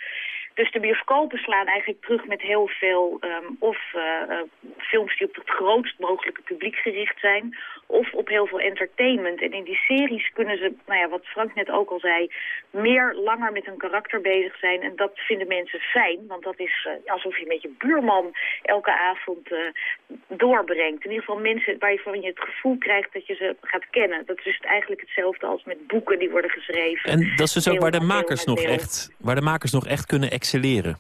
Dus de bioscopen slaan eigenlijk terug met heel veel um, of uh, uh, films die op het grootst mogelijke publiek gericht zijn, of op heel veel entertainment. En in die series kunnen ze, nou ja, wat Frank net ook al zei, meer langer met hun karakter bezig zijn. En dat vinden mensen fijn, want dat is uh, alsof je met je buurman elke avond doorbrengt. In ieder geval mensen waarvan je het gevoel krijgt dat je ze gaat kennen. Dat is eigenlijk hetzelfde als met boeken die worden geschreven. En dat is dus ook waar de makers nog echt, waar de makers nog echt kunnen excelleren.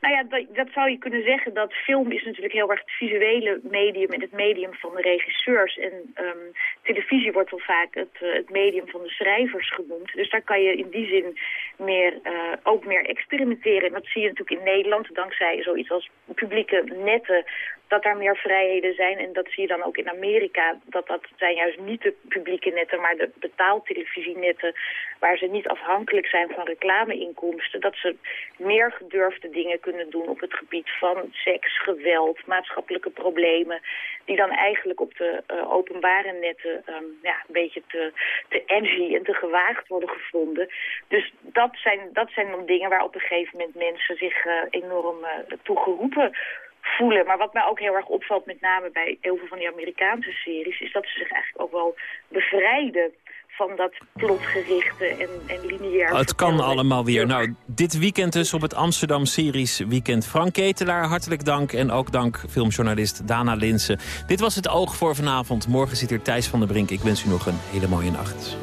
Nou ja, dat, dat, zou je kunnen zeggen. Dat film is natuurlijk heel erg het visuele medium en het medium van de regisseurs. En um, televisie wordt wel vaak het, uh, het, medium van de schrijvers genoemd. Dus daar kan je in die zin meer, uh, ook meer experimenteren. En dat zie je natuurlijk in Nederland, dankzij zoiets als publieke netten dat daar meer vrijheden zijn. En dat zie je dan ook in Amerika. Dat dat zijn juist niet de publieke netten, maar de betaaltelevisienetten... waar ze niet afhankelijk zijn van reclameinkomsten. Dat ze meer gedurfde dingen kunnen doen op het gebied van seks, geweld, maatschappelijke problemen... die dan eigenlijk op de uh, openbare netten um, ja, een beetje te, te edgy en te gewaagd worden gevonden. Dus dat zijn, dat zijn dan dingen waar op een gegeven moment mensen zich uh, enorm uh, toe geroepen voelen. Maar wat mij ook heel erg opvalt, met name bij heel veel van die Amerikaanse series... is dat ze zich eigenlijk ook wel bevrijden van dat plotgerichte en, en lineair. het kan allemaal weer. Nou, dit weekend dus op het Amsterdam Series Weekend. Frank Ketelaar, hartelijk dank. En ook dank filmjournalist Dana Linsen. Dit was het Oog voor vanavond. Morgen zit hier Thijs van der Brink. Ik wens u nog een hele mooie nacht.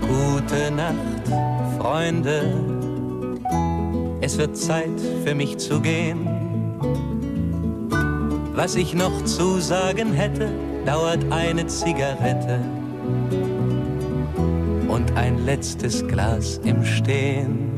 Gute Nacht, Freunde. Es wird Zeit für mich zu gehen. Was ich noch zu sagen hätte, dauert eine Zigarette und ein letztes Glas im Stehen.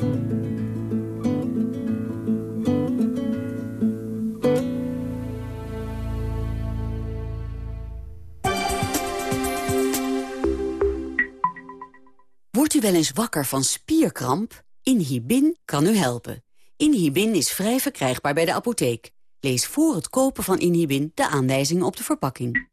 Wordt u wel eens wakker van spierkramp? Inhibin kan u helpen. Inhibin is vrij verkrijgbaar bij de apotheek. Lees voor het kopen van Inhibin de aanwijzingen op de verpakking.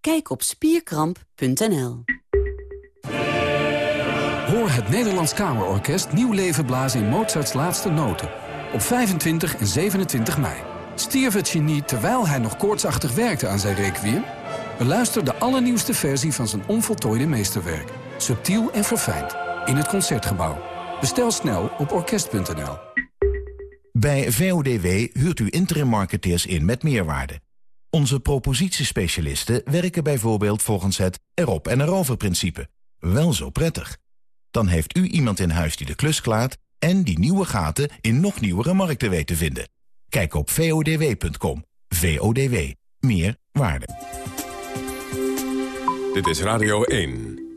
Kijk op spierkramp.nl. Hoor het Nederlands Kamerorkest nieuw leven blazen in Mozarts laatste noten. Op 25 en 27 mei. Stierf het genie terwijl hij nog koortsachtig werkte aan zijn requiem? Beluister de allernieuwste versie van zijn onvoltooide meesterwerk. Subtiel en verfijnd. In het Concertgebouw. Bestel snel op orkest.nl. Bij VODW huurt u interim marketeers in met meerwaarde. Onze propositiespecialisten werken bijvoorbeeld volgens het erop en erover principe. Wel zo prettig. Dan heeft u iemand in huis die de klus klaart... en die nieuwe gaten in nog nieuwere markten weet te vinden. Kijk op vodw.com. VODW. Meer waarde. Dit is Radio 1.